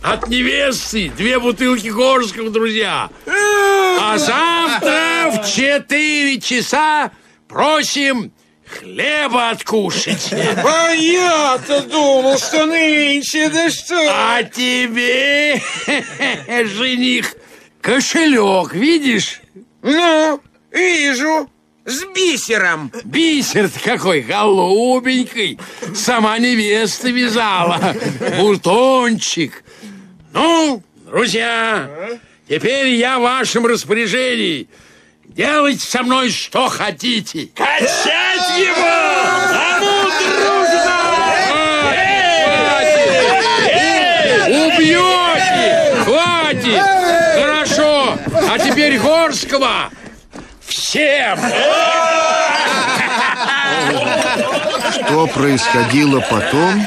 от невесты две бутылки Горского, друзья. А завтра в четыре часа просим хлеба откушать. А я-то думал, что нынче, да что? А тебе, жених, кошелек, видишь? Ну, вижу, с бисером. Бисер какой голубенький. Сама невеста вязала. Бутончик. Ну, друзья, теперь я в вашем распоряжении. Делайте со мной что хотите. Качать его! А ну, Убьете! Хватит! Хорошо! А теперь Горского! Всем! Что происходило потом,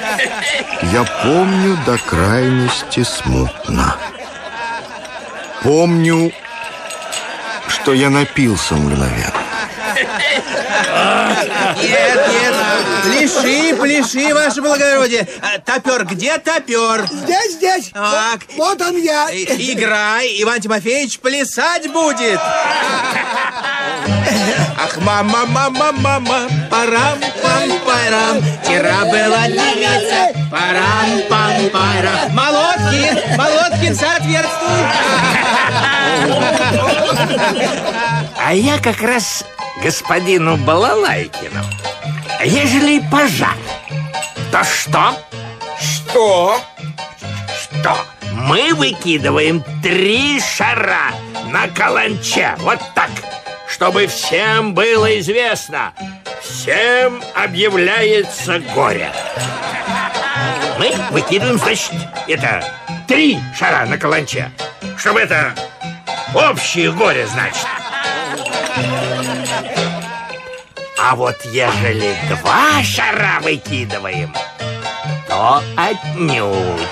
я помню до крайности смутно. Помню, что я напился мгновенно. Нет, нет, пляши, пляши, ваше благородие. А, Топер, где топер? Здесь, здесь. Так. Вот он я. Играй, Иван Тимофеевич плясать будет. Ах, мама, мама, мама, парам, пам, парам. Вчера была девица, парам, пам, парам. Молоткин, Молоткин, соответствуй. А я как раз господину Балалайкину. Ежели пожар, то что? Что? Что? Мы выкидываем три шара на каланче. Вот так. Чтобы всем было известно. Всем объявляется горе. Мы выкидываем, значит, это три шара на каланче. Чтобы это общее горе, значит. А вот ежели два шара выкидываем, то отнюдь.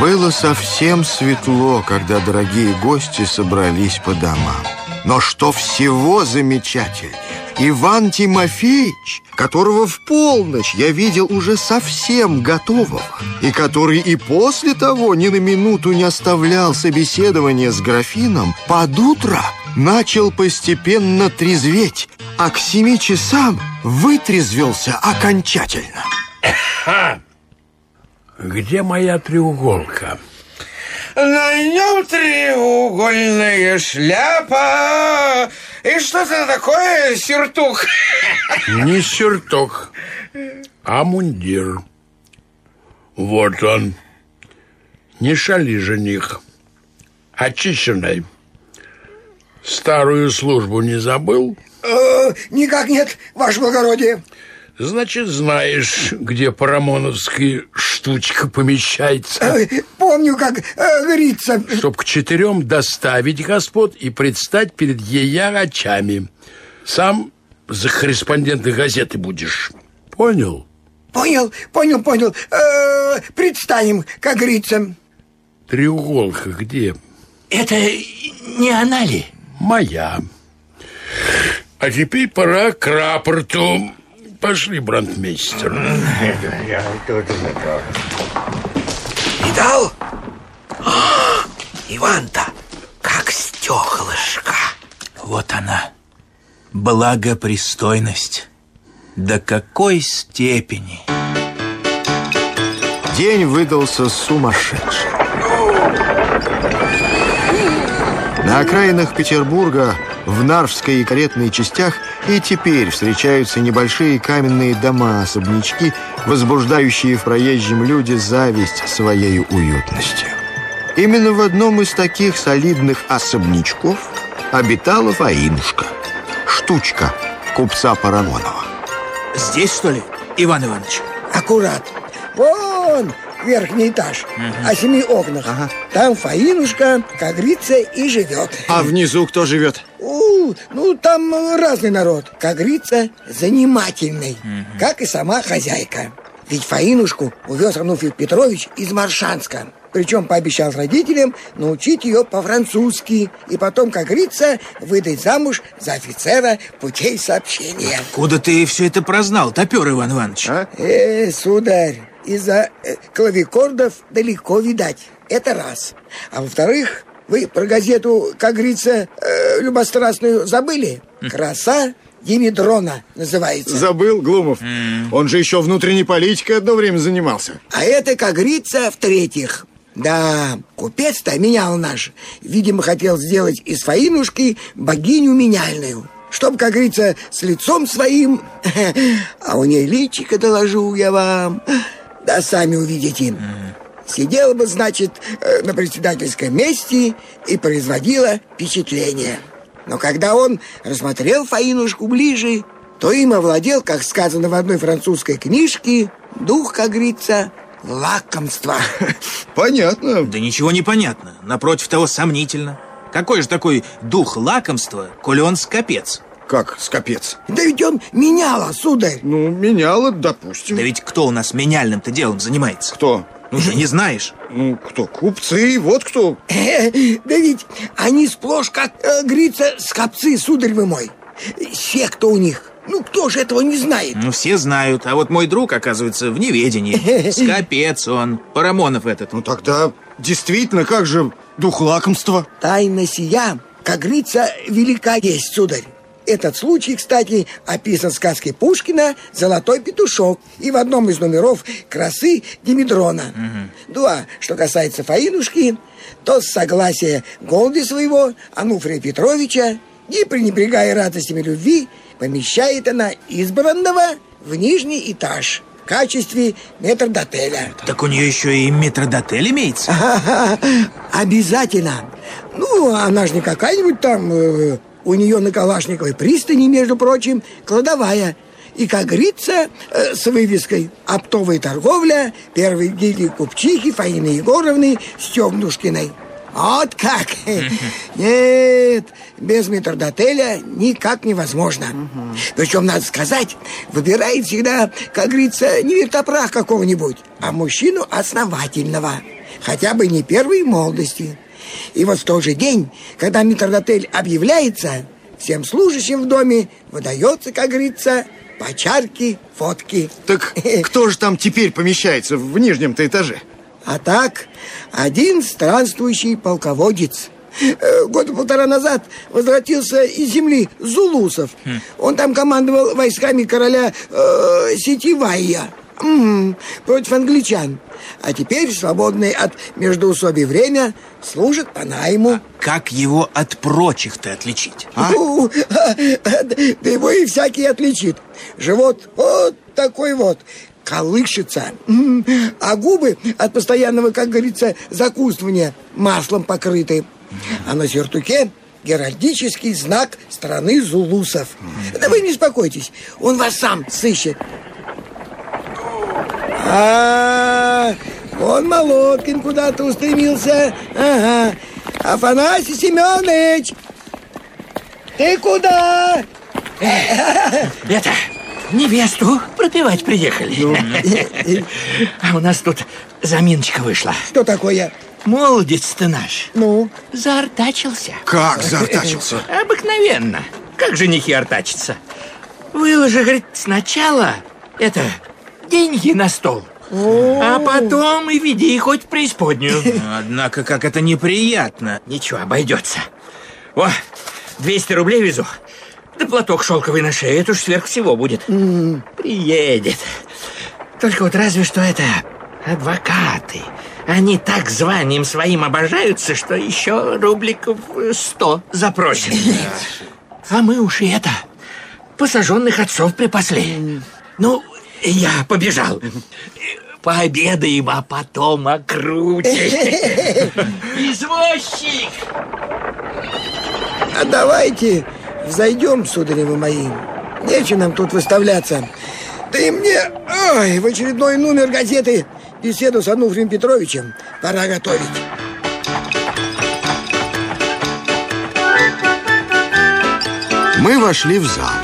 Было совсем светло, когда дорогие гости собрались по домам. Но что всего замечательнее, Иван Тимофеевич, которого в полночь я видел уже совсем готового, и который и после того ни на минуту не оставлял собеседования с графином, под утро начал постепенно трезветь, а к семи часам вытрезвился окончательно. Ха! Где моя треуголка? На нем треугольная шляпа и что-то такое, сюртук. Не сюртук, а мундир. Вот он. Не шали, жених. Очищенный. Старую службу не забыл? Э, никак нет, ваше благородие. Значит, знаешь, где парамоновская штучка помещается. Э, помню, как э, говорится. Чтоб к четырем доставить господ и предстать перед ея очами. Сам за корреспондента газеты будешь. Понял? Понял, понял, понял. Э, представим, как говорится. Треуголка где? Это не она ли? Моя. А теперь пора к рапорту. Пошли, брандмейстер. Видал? А, Иван-то, как стеклышко. Вот она, благопристойность. До какой степени? День выдался сумасшедший. На окраинах Петербурга, в Нарвской и Каретной частях и теперь встречаются небольшие каменные дома-особнячки, возбуждающие в проезжем люде зависть своей уютностью. Именно в одном из таких солидных особнячков обитала Фаинушка, штучка купца Парамонова. Здесь, что ли, Иван Иванович? Аккурат. Вон верхний этаж, о семи окнах. Там Фаинушка, как говорится, и живет. А внизу кто живет? У, ну, там разный народ. Как говорится, занимательный. Как и сама хозяйка. Ведь Фаинушку увез Ануфий Петрович из Маршанска. Причем пообещал родителям научить ее по-французски и потом, как говорится, выдать замуж за офицера путей сообщения. Куда ты все это прознал, топер Иван Иванович? Э, сударь, из-за э, клавикордов далеко видать. Это раз. А во-вторых, вы про газету, как говорится, э, любострастную забыли? Краса Димедрона называется. Забыл, Глумов. Он же еще внутренней политикой одно время занимался. А это, как говорится, в-третьих. Да, купец-то менял наш. Видимо, хотел сделать из Фаинушки богиню меняльную. Чтоб, как говорится, с лицом своим... А у ней личико доложу я вам. Да сами увидите. Сидела бы, значит, э, на председательском месте и производила впечатление. Но когда он рассмотрел Фаинушку ближе, то им овладел, как сказано в одной французской книжке, дух, как говорится, лакомства. Понятно. Да ничего не понятно. Напротив того, сомнительно. Какой же такой дух лакомства, коли он скопец? Как скопец? Да ведь он меняла, сударь. Ну, меняла, допустим. Да ведь кто у нас меняльным-то делом занимается? Кто? Ну, же не знаешь. Ну, кто? Купцы, вот кто. Да ведь они сплошь, как э, говорится, скопцы, сударь вы мой. Секта у них. Ну, кто же этого не знает? Ну, все знают. А вот мой друг, оказывается, в неведении. Скопец он. Парамонов этот. Ну, тогда действительно, как же дух лакомства? Тайна сия, как говорится, велика есть, сударь. Этот случай, кстати, описан в сказке Пушкина «Золотой петушок» и в одном из номеров «Красы Димедрона». Ну, а что касается Фаинушки, то с согласия голода своего Ануфрия Петровича, не пренебрегая радостями любви, помещает она избранного в нижний этаж в качестве метрдотеля. Так у нее еще и метродотель имеется? Обязательно. Ну, она же не какая-нибудь там... э, у нее на Калашниковой пристани, между прочим, кладовая. И, как говорится, э, с вывеской «Оптовая торговля первой гильдии купчихи Фаины Егоровны Стёгнушкиной». Вот как? Нет, без метрдотеля никак невозможно. Причем, надо сказать, выбирает всегда, как говорится, не вертопрах какого-нибудь, а мужчину основательного. Хотя бы не первой молодости. И вот в тот же день, когда метрдотель объявляется, всем служащим в доме выдается, как говорится, по чарке водки. Так кто же там теперь помещается в нижнем-то этаже? А так, один странствующий полководец э, года полтора назад возвратился из земли Зулусов. Он там командовал войсками короля э, Сетивая м, против англичан. А теперь, свободное от междоусобий время, служит по найму. Как его от прочих-то отличить? У, Да его и всякий отличит. Живот вот такой вот, колышется. А губы от постоянного, как говорится, закусывания маслом покрыты. А на сюртуке геральдический знак страны зулусов. Да вы не беспокойтесь, он вас сам сыщет. А, он Молоткин куда-то устремился. Ага. Афанасий Семенович, ты куда? Это, невесту пропивать приехали. А у нас тут заминочка вышла. Что такое? Молодец ты наш. Ну? Заортачился. Как заортачился? Обыкновенно. Как женихи ортачатся? Выложи, говорит, сначала это деньги на стол. А потом и веди хоть в преисподнюю. Однако, как это неприятно. Ничего, обойдется. О, 200 рублей везу. Да платок шелковый на шее, это уж сверх всего будет. Приедет. Только вот разве что это адвокаты. Они так званием своим обожаются, что еще рубликов сто запросят. А мы уж и это, посаженных отцов припасли. Ну, я побежал. Пообедаем, а потом окрутим. Извозчик! А давайте взойдем, сударевы мои. Нечего нам тут выставляться. Да и мне, ой, в очередной номер газеты беседу с Ануфрием Петровичем пора готовить. Мы вошли в зал.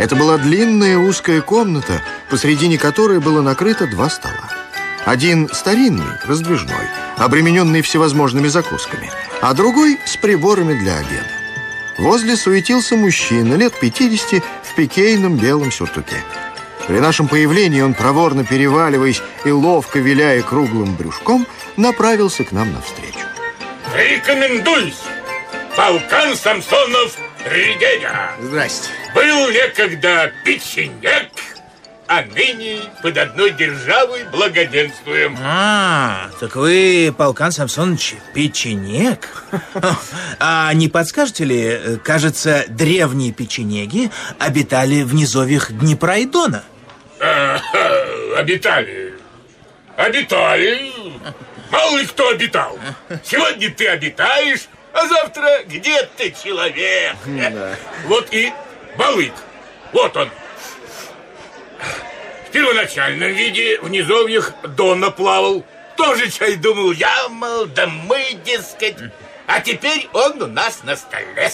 Это была длинная узкая комната, посредине которой было накрыто два стола. Один старинный, раздвижной, обремененный всевозможными закусками, а другой с приборами для обеда. Возле суетился мужчина лет 50 в пикейном белом сюртуке. При нашем появлении он, проворно переваливаясь и ловко виляя круглым брюшком, направился к нам навстречу. Рекомендуюсь! Полкан Самсонов Реденя. Здрасте. Был некогда печенек, а ныне под одной державой благоденствуем. А, так вы, полкан Самсонович, печенек? А не подскажете ли, кажется, древние печенеги обитали в низовьях Днепра и Дона? Обитали. Обитали. Мало ли кто обитал. Сегодня ты обитаешь, а завтра где ты человек? Вот и балык. Вот он. В первоначальном виде в низовьях Дона плавал. Тоже чай думал, я, мол, да мы, дескать. А теперь он у нас на столе.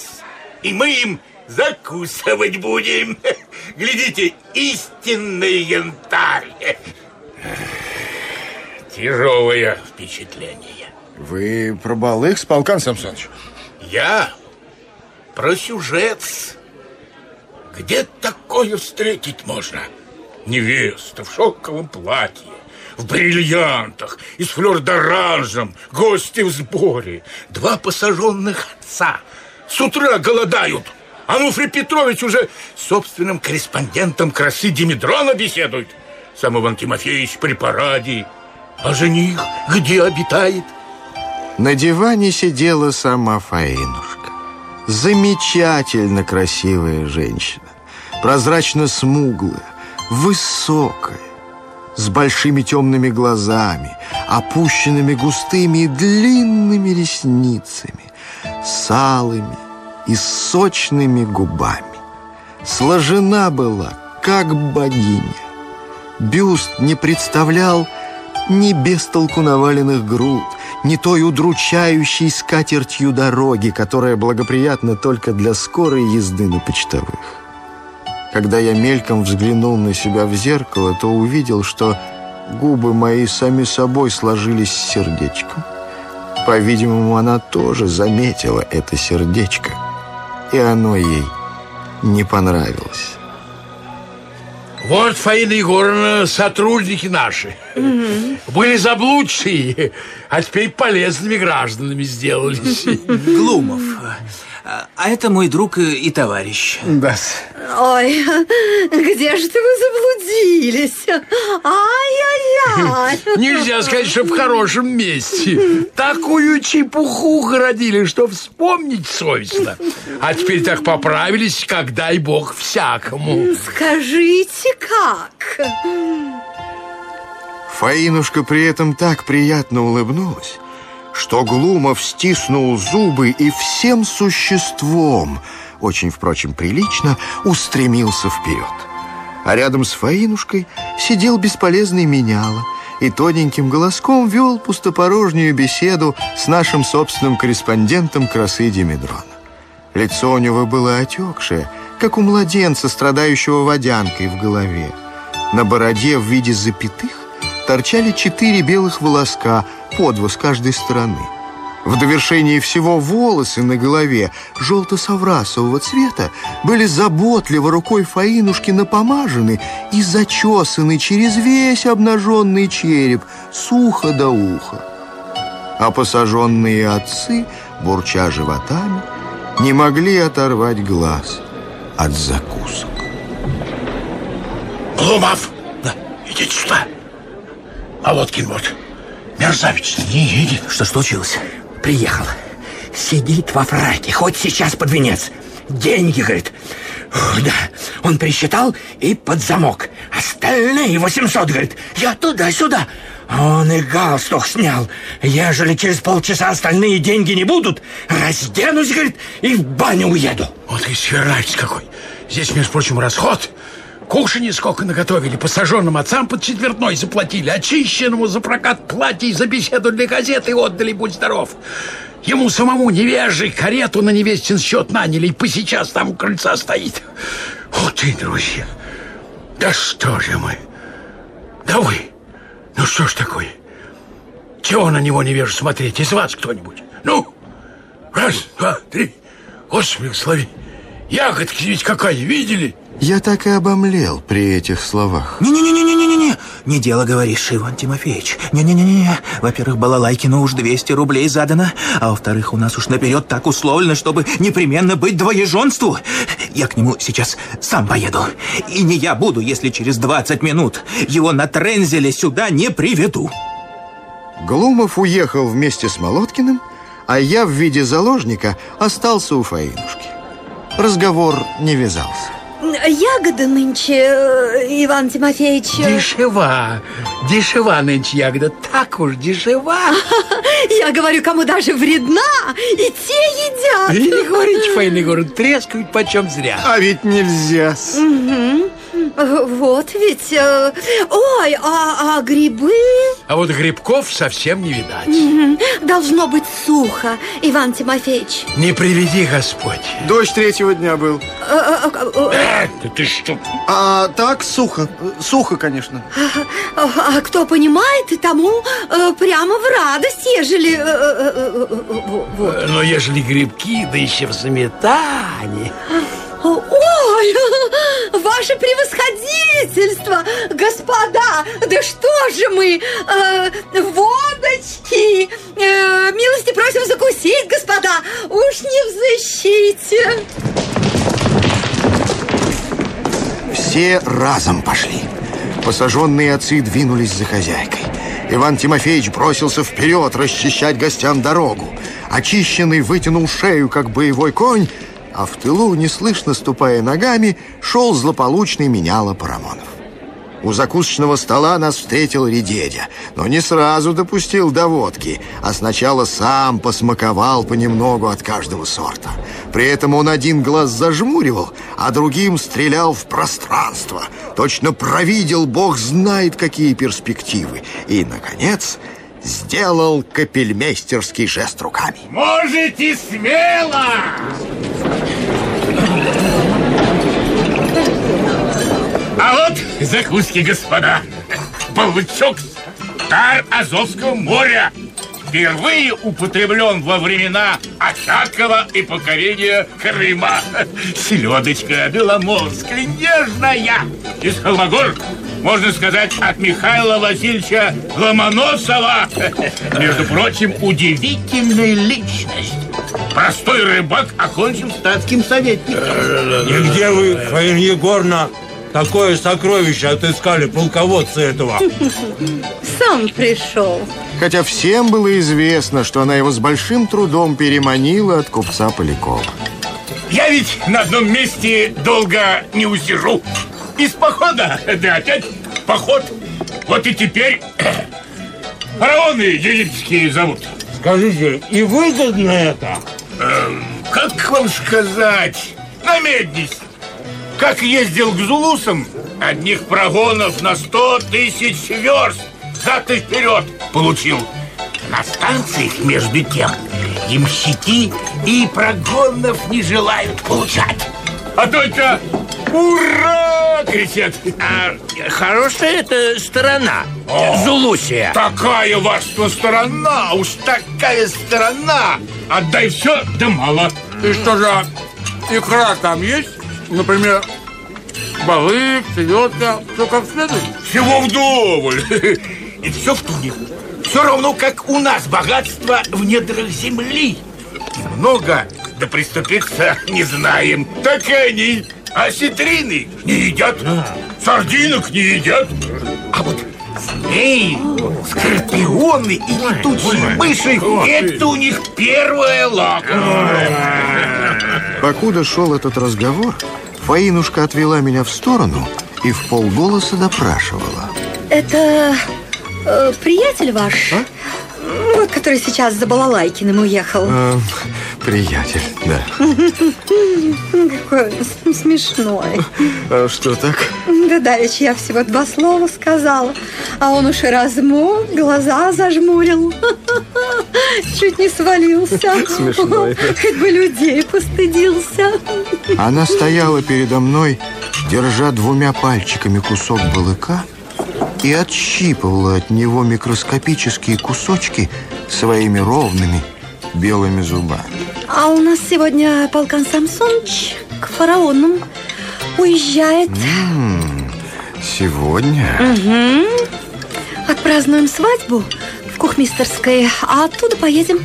И мы им закусывать будем. Глядите, истинный янтарь. Тяжелое впечатление. Вы про балых, полкан Самсонович? Я про сюжет. Где такое встретить можно? Невеста в шелковом платье, в бриллиантах и с флёр-д'оранжем, гости в сборе, два посаженных отца. С утра голодают. Ануфрий Петрович уже с собственным корреспондентом красы Димедрона беседует. Сам Иван Тимофеевич при параде. А жених где обитает? На диване сидела сама Фаинушка. Замечательно красивая женщина. Прозрачно-смуглая, высокая, с большими темными глазами, опущенными густыми и длинными ресницами, с алыми и сочными губами. Сложена была, как богиня. Бюст не представлял ни без толку наваленных груд, ни той удручающей скатертью дороги, которая благоприятна только для скорой езды на почтовых. Когда я мельком взглянул на себя в зеркало, то увидел, что губы мои сами собой сложились с сердечком. По-видимому, она тоже заметила это сердечко, и оно ей не понравилось. Вот, Фаина Егоровна, сотрудники наши. Были заблудшие, а теперь полезными гражданами сделались. Глумов. А это мой друг и и товарищ. Да. Ой, где же ты вы заблудились? Ай-яй-яй. Нельзя сказать, что в хорошем месте. Такую чепуху городили, что вспомнить совестно. А теперь так поправились, как дай бог всякому. Скажите, как? Фаинушка при этом так приятно улыбнулась, что Глумов стиснул зубы и всем существом, очень, впрочем, прилично, устремился вперед. А рядом с Фаинушкой сидел бесполезный меняла и тоненьким голоском вел пустопорожнюю беседу с нашим собственным корреспондентом красы Димедрона. Лицо у него было отекшее, как у младенца, страдающего водянкой в голове. На бороде в виде запятых торчали четыре белых волоска, по с каждой стороны. В довершении всего волосы на голове желто-соврасового цвета были заботливо рукой Фаинушки напомажены и зачесаны через весь обнаженный череп, сухо до уха. А посаженные отцы, бурча животами, не могли оторвать глаз от закусок. Глумов, да. идите сюда. А Лоткин вот, мерзавец, не едет. Что случилось? Приехал. Сидит во фраке, хоть сейчас под венец. Деньги, говорит. Ух, Да, он присчитал и под замок. Остальные 800, говорит. Я туда-сюда. Он и галстук снял. Ежели через полчаса остальные деньги не будут, разденусь, говорит, и в баню уеду. Вот и свирать какой. Здесь, между прочим, расход. Кушанье сколько наготовили, посаженным отцам под четвертной заплатили, очищенному за прокат платья и за беседу для газеты отдали, будь здоров. Ему самому невежий карету на невестин счет наняли, и по сейчас там у крыльца стоит. Вот ты, друзья, да что же мы? Да вы, ну что ж такое? Чего на него невежу смотреть? Из вас кто-нибудь? Ну, раз, два, три. Господи, слави. Ягодки ведь какая, видели? Я так и обомлел при этих словах. Не-не-не-не-не-не-не. Не дело говоришь, Иван Тимофеевич. Не-не-не-не. Во-первых, Балалайкину уж 200 рублей задано, а во-вторых, у нас уж наперед так условлено, чтобы непременно быть двоеженству. Я к нему сейчас сам поеду. И не я буду, если через 20 минут его на трензеле сюда не приведу. Глумов уехал вместе с Молоткиным, а я в виде заложника остался у Фаинушки. Разговор не вязался. Ягода нынче, э, Иван Тимофеевич. Дешева, дешева нынче ягода, так уж дешева. Я говорю, кому даже вредна, и те едят. И не говорите, Фаина Егоровна, трескают почем зря. А ведь нельзя. Мгм. Вот ведь... э, Ой, а, а грибы? А вот грибков совсем не видать. Должно быть сухо, Иван Тимофеевич. Не приведи Господь. Дождь третьего дня был. Да ты что? А так сухо. Сухо, конечно. А а кто понимает, тому э, прямо в радость, ежели... э, э, э, э, вот. Но ежели грибки, да еще в заметане. Ой, ваше превосходительство, господа, да что же мы, э, водочки, э, милости просим закусить, господа, уж не в защите. Все разом пошли. Посаженные отцы двинулись за хозяйкой. Иван Тимофеевич бросился вперед расчищать гостям дорогу. Очищенный вытянул шею, как боевой конь, а в тылу, неслышно ступая ногами, шел злополучный меняла Парамонов. У закусочного стола нас встретил Редедя, но не сразу допустил до водки, а сначала сам посмаковал понемногу от каждого сорта. При этом он один глаз зажмуривал, а другим стрелял в пространство. Точно провидел, бог знает, какие перспективы. И, наконец, сделал капельмейстерский жест руками. Можете смело! А вот закуски, господа. Балычок тар Азовского моря. Впервые употреблен во времена Очакова и покорения Крыма. Селедочка беломорская, нежная. Из Холмогор, можно сказать, от Михаила Васильевича Ломоносова. Между прочим, удивительная личность. Простой рыбак окончил статским советником. И где вы, Фаина Егоровна, такое сокровище отыскали полководца этого? Сам пришел. Хотя всем было известно, что она его с большим трудом переманила от купца Полякова. Я ведь на одном месте долго не усижу. Из похода, да опять поход. Вот и теперь фараоны египетские зовут. Скажите, и выгодно это? Эм, как вам сказать? На медность. Как ездил к Зулусам, одних прогонов на сто тысяч верст зад и вперед получил. На станциях, между тем, ямщики и прогонов не желают получать. А только «Ура!» кричат. А хорошая это сторона, Зулусия. Такая ваша сторона, уж такая сторона. Отдай все, да мало. И что же, икра там есть? Например, балык, селедка, все как следует? Всего вдоволь. И все в туне. Все равно, как у нас богатство в недрах земли. И много, да приступиться не знаем. Так и они. Осетрины не едят, сардинок не едят. А вот змеи, скорпионы и летучие мыши – это у них первое лакомство. Покуда шел этот разговор, Фаинушка отвела меня в сторону и в полголоса допрашивала. Это э, приятель ваш? Вот, который сейчас за Балалайкиным уехал. Э, приятель, да. Какой он смешной. А что так? Да давеча я всего два слова сказала, а он уж и размок, глаза зажмурил. Чуть не свалился. Смешной. Хоть бы людей постыдился. Она стояла передо мной, держа двумя пальчиками кусок балыка и отщипывала от него микроскопические кусочки своими ровными белыми зубами. А у нас сегодня полкан Самсоныч к фараонам уезжает. М, Сегодня? Угу. Отпразднуем свадьбу в кухмистерской, а оттуда поедем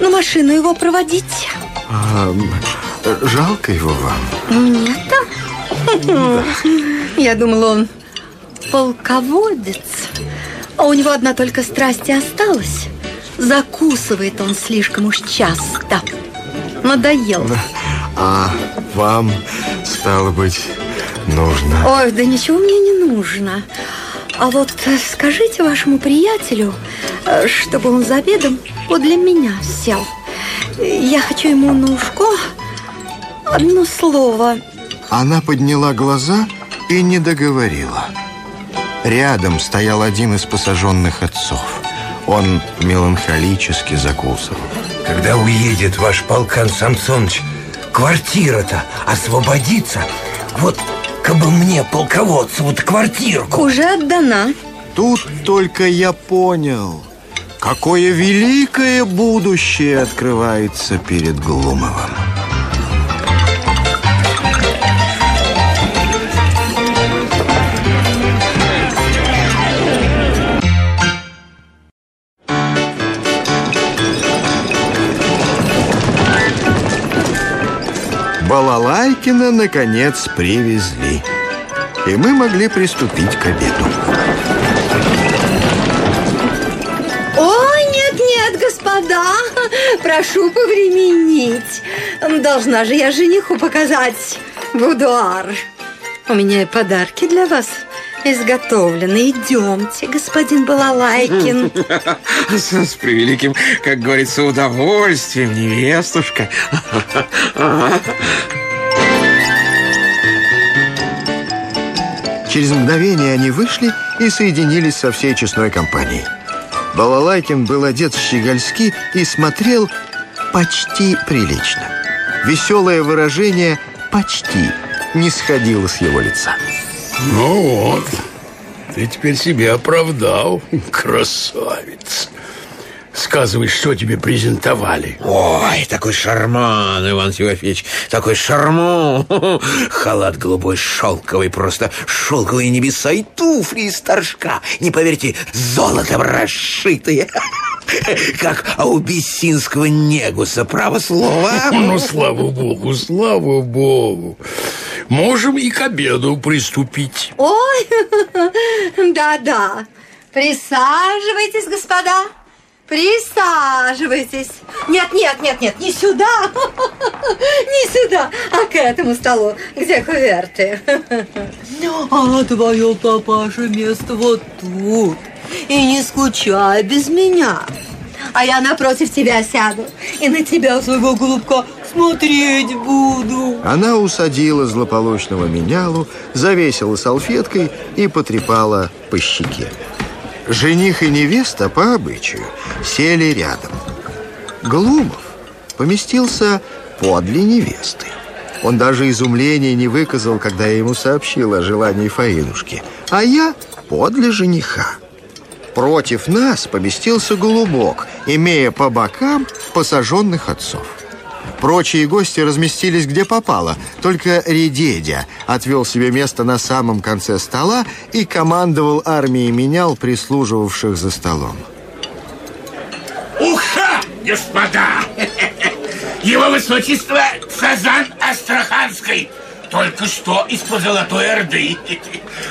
на машину его проводить. А, жалко его вам? Нет. Я думала, он полководец. А у него одна только страсть и осталась. Закусывает он слишком уж часто. Надоел. А вам, стало быть, нужно... Ой, да ничего мне не нужно. А вот э, скажите вашему приятелю, э, чтобы он за обедом подле меня сел. Я хочу ему на ушко одно слово. Она подняла глаза и не договорила. Рядом стоял один из посаженных отцов. Он меланхолически закусывал. Когда уедет ваш полкан Самсоныч, квартира-то освободится. Вот как бы мне, полководцу, вот квартирку. Уже отдана. Тут только я понял, какое великое будущее открывается перед Глумовым. Балалайкина, наконец, привезли. И мы могли приступить к обеду. Ой, нет-нет, господа, прошу повременить. Должна же я жениху показать будуар. У меня и подарки для вас изготовлено. Идемте, господин Балалайкин. С, с превеликим, как говорится, удовольствием, невестушка. Через мгновение они вышли и соединились со всей честной компанией. Балалайкин был одет щегольски и смотрел почти прилично. Веселое выражение «почти» не сходило с его лица. Ну вот, ты теперь себя оправдал, красавец. Сказывай, что тебе презентовали. Ой, такой шарман, Иван Тимофеевич, такой шарман. Халат голубой, шелковый, просто шелковые небеса и туфли из торжка. Не поверите, золотом расшитые. Как у бессинского негуса, право слово. Ну, слава богу, слава богу. Можем и к обеду приступить. Ой, да-да. Присаживайтесь, господа. Присаживайтесь. Нет, нет, нет, нет, не сюда. Не сюда, а к этому столу, где куверты. А твое, папаша, место вот тут. И не скучай без меня. А я напротив тебя сяду и на тебя, своего голубка, смотреть буду. Она усадила злополучного менялу, завесила салфеткой и потрепала по щеке. Жених и невеста по обычаю сели рядом. Глумов поместился подле невесты. Он даже изумления не выказал, когда я ему сообщил о желании Фаинушки. А я подле жениха. Против нас поместился голубок, имея по бокам посаженных отцов. Прочие гости разместились где попало, только Редедя отвел себе место на самом конце стола и командовал армией менял прислуживавших за столом. Уха, господа! Его высочество Сазан Астраханской только что из-под Золотой Орды.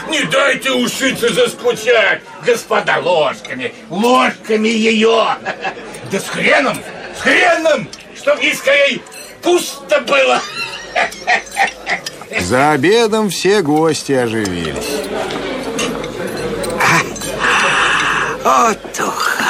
Не дайте ушицы заскучать, господа, ложками, ложками ее. Да с хреном, с хреном, чтоб ей скорее пусто было. За обедом все гости оживились. Отуха.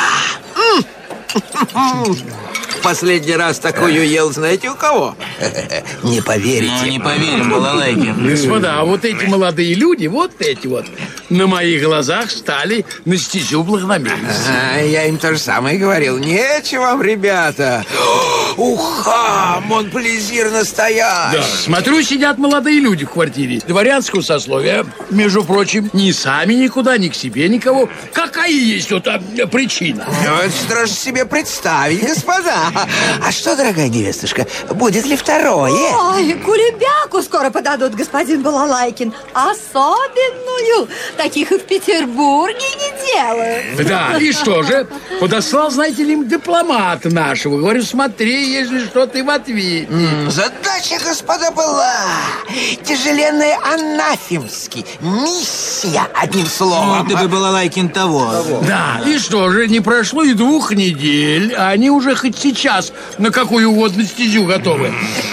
Последний раз такую ел, знаете, у кого? Не поверите. Ну, не поверим, Балалайкин. Господа, а вот эти молодые люди, вот эти вот, на моих глазах стали на стезю благонамеренности. А, я им то же самое говорил. Нечего вам, ребята. Уха, Монплезир настоящий. Да, смотрю, сидят молодые люди в квартире. Дворянского сословия, между прочим, ни сами никуда, ни к себе никого. Какая есть тут а, причина? Ну, это страшно себе представить, господа. А что, дорогая невестушка, будет ли второе? Ой, кулебяку скоро подадут, господин Балалайкин. Особенную. Таких и в Петербурге не делают. Да, и что же? Подослал, знаете ли, дипломат нашего. Говорю, смотри, если что, ты в ответ. Задача, господа, была тяжеленная анафемски. Миссия, одним словом. Ну, ты бы Балалайкин того. Да, и что же, не прошло и двух недель, а они уже хоть сейчас на какую угодно стезю готовы.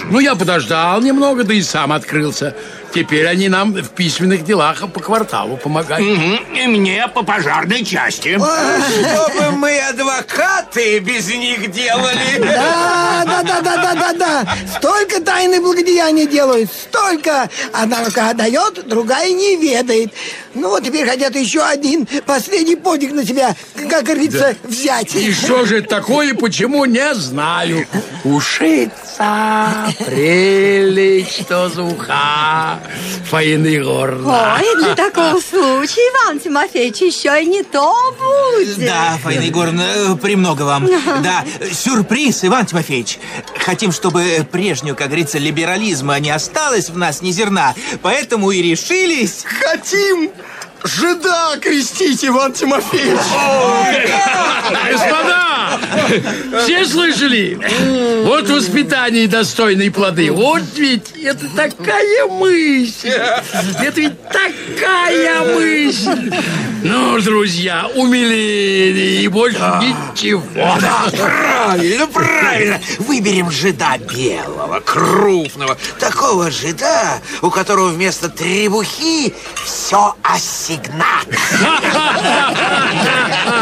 Ну, я подождал немного, да и сам открылся. Теперь они нам в письменных делах по кварталу помогают. И мне по пожарной части. Что бы мы, адвокаты, без них делали? Да, да, да, да, да, да, да. Столько тайны благодеяния делают, столько. Одна рука дает, другая не ведает. Ну вот теперь хотят еще один последний подвиг на себя, как говорится, взять. И что же такое, почему, не знаю. Ушица, прелесть, что за уха, Фаина Егоровна. Ой, для такого случая, Иван Тимофеевич, еще и не то будет. Да, Фаина Егоровна, э, премного вам. Да, сюрприз, Иван Тимофеевич. Хотим, чтобы прежнего, как говорится, либерализма не осталось в нас ни зерна, поэтому и решились... Хотим жида крестить, Иван Тимофеевич. Господа, Все слышали? Вот воспитание и достойные плоды. Вот ведь это такая мысль. Это ведь такая мысль. Ну, друзья, умиление и больше ничего. Правильно, правильно. Выберем жида белого, крупного. Такого жида, у которого вместо требухи все ассигнат.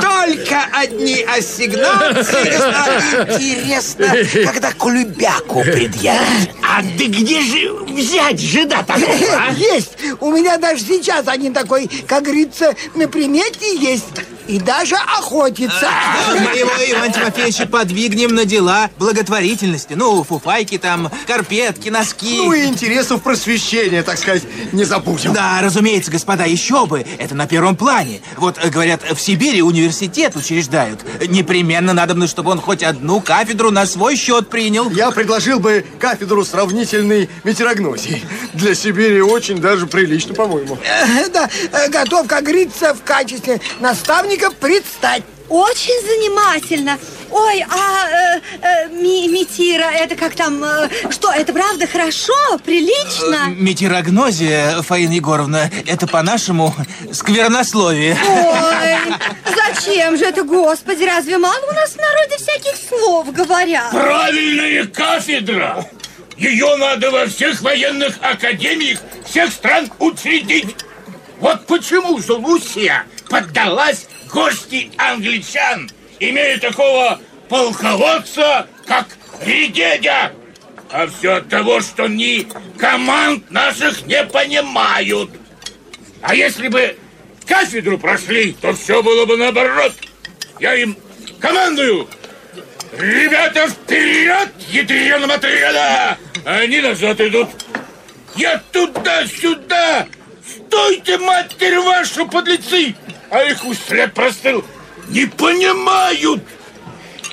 Только одни ассигнации, господа. Интересно, когда кулебяку предъявят. А ты где же взять жида такого, а? Есть! У меня даже сейчас один такой, как говорится, на примете есть. И даже охотится. Мы его, Иван Тимофеевич, подвигнем на дела благотворительности. Ну, фуфайки там, карпетки, носки. Ну и интересов просвещения, так сказать, не забудем. Да, разумеется, господа, еще бы. Это на первом плане. Вот, э, говорят, в Сибири университет учреждают. Непременно надо, бы, чтобы он хоть одну кафедру на свой счет принял. Я предложил бы кафедру сравнительной метеорогнозии. Для Сибири очень даже прилично, по-моему. Э, Да, э, готов, как говорится, в качестве наставника предстать. Очень занимательно. Ой, а э, э, ми- Митира, это как там, э, что, это правда хорошо, прилично? Метеорогнозия, Фаина Егоровна, это по-нашему сквернословие. Ой, зачем же это, господи, разве мало у нас в народе всяких слов говорят? Правильная кафедра! Ее надо во всех военных академиях всех стран учредить. Вот почему же Лусия поддалась гости англичан, имея такого полководца, как Ридедя. А все от того, что ни команд наших не понимают. А если бы кафедру прошли, то все было бы наоборот. Я им командую. Ребята, вперед, ядреным отряда! Они назад идут. Я туда-сюда! Стойте, матерь вашу, подлецы! А их уж след простыл. Не понимают!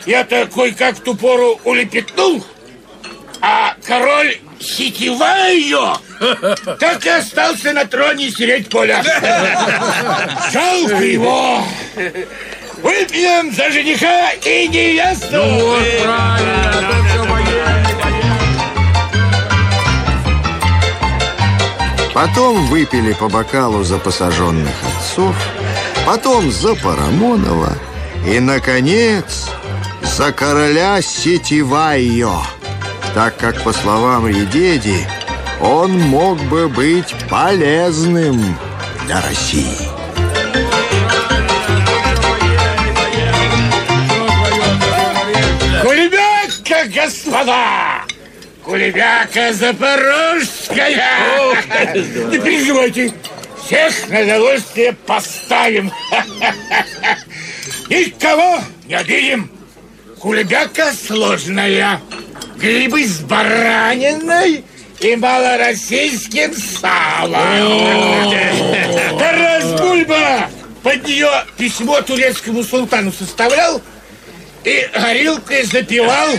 Я такой, как в ту пору улепетнул, а король сетевая ее, так и остался на троне сереть поля. Жалко его. Выпьем за жениха и невесту. Ну вот, правильно, это все Потом выпили по бокалу за посаженных отцов, потом за Парамонова и, наконец, за короля Сетевайо, так как, по словам Редеди, он мог бы быть полезным для России. Кулебяка, господа! Кулебяка запорожская! Не переживайте, всех на удовольствие поставим. Никого не обидим. Кулебяка сложная. Грибы с бараниной и малороссийским салом. Тарас Бульба под нее письмо турецкому султану составлял и горилкой запивал.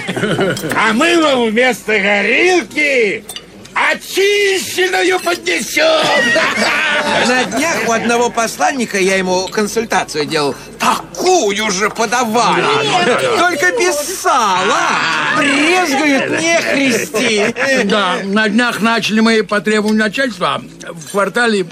А мы вам вместо горилки очищенную поднесем. На днях у одного посланника я ему консультацию делал. Такую же подавали. Только без сала. Брезгуют не христи. Да, на днях начали мы по требованию начальства в квартале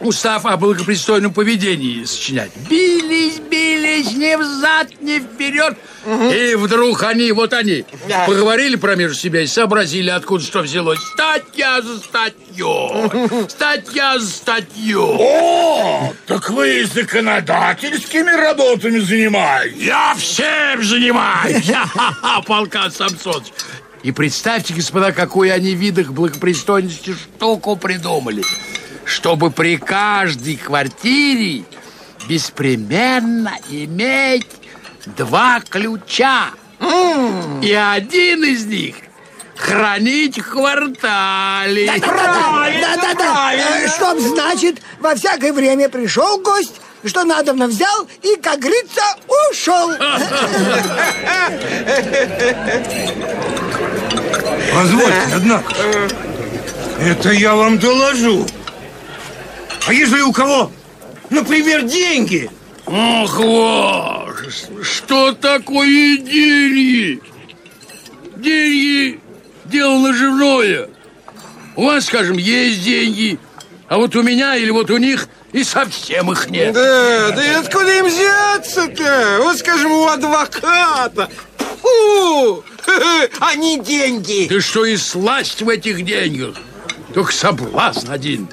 устав о благопристойном поведении сочинять. Бились, бились, ни взад, ни вперед. И вдруг они, вот они, Да. поговорили про между себя и сообразили, откуда что взялось. Статья за статью. Статья за статью. О, так вы и законодательскими работами занимаетесь. Я всем занимаюсь. Полка Самсонович. И представьте, господа, какую они в видах благопристойности штуку придумали. Чтобы при каждой квартире беспременно иметь два ключа. И один из них хранить в квартале. Да-да-да. Э, Чтоб, значит, во всякое время пришел гость, что надобно взял и, как говорится, ушел. Позвольте, однако. Это я вам доложу. А если у кого, например, деньги? Ох, вот. Что такое деньги? Деньги – дело наживное. У вас, скажем, есть деньги, а вот у меня или вот у них и совсем их нет. Да, да и откуда им взяться-то? Вот, скажем, у адвоката. Фу! Не деньги. Ты что и сласть в этих деньгах? Только соблазн один.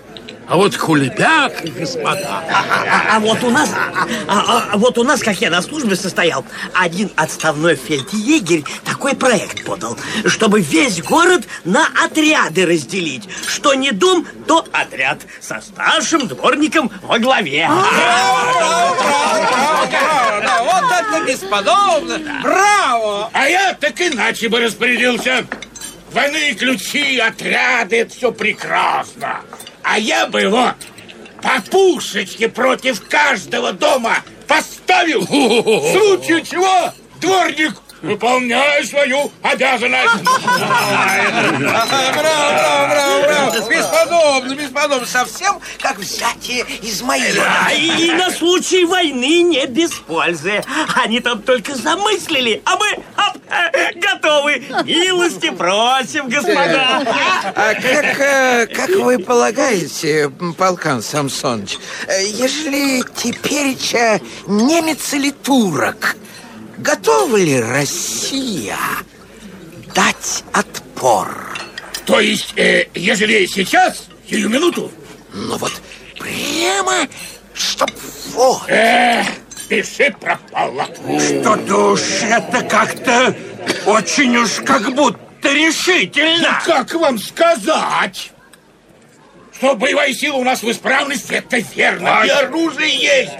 А вот хулебяк, господа. А, а- а вот у нас, а, а- а вот у нас, как я на службе состоял, один отставной фельдъегерь такой проект подал, чтобы весь город на отряды разделить. Что не дом, то отряд со старшим дворником во главе. Да, вот это бесподобно! Браво! А я так иначе бы распорядился. Двойные ключи, отряды, это все прекрасно. А я бы вот по пушечке против каждого дома поставил. В случае чего дворник выполняй свою обязанность. Браво, браво, браво! Бесподобно, бесподобно! Совсем как взятие Измаила. Да, и, на случай войны не без пользы. Они там только замыслили, а мы оп, э, готовы. Милости просим, господа. А как, э, как вы полагаете, полкан Самсоныч, э, ежели теперь немец или турок, готова ли Россия дать отпор? То есть, э, ежели сейчас, сию минуту? Ну вот прямо, чтоб вот. Эх, пиши пропало. Что-то уж это как-то очень уж как будто решительно. Ну, как вам сказать? Что боевая сила у нас в исправности, это верно. И оружие есть.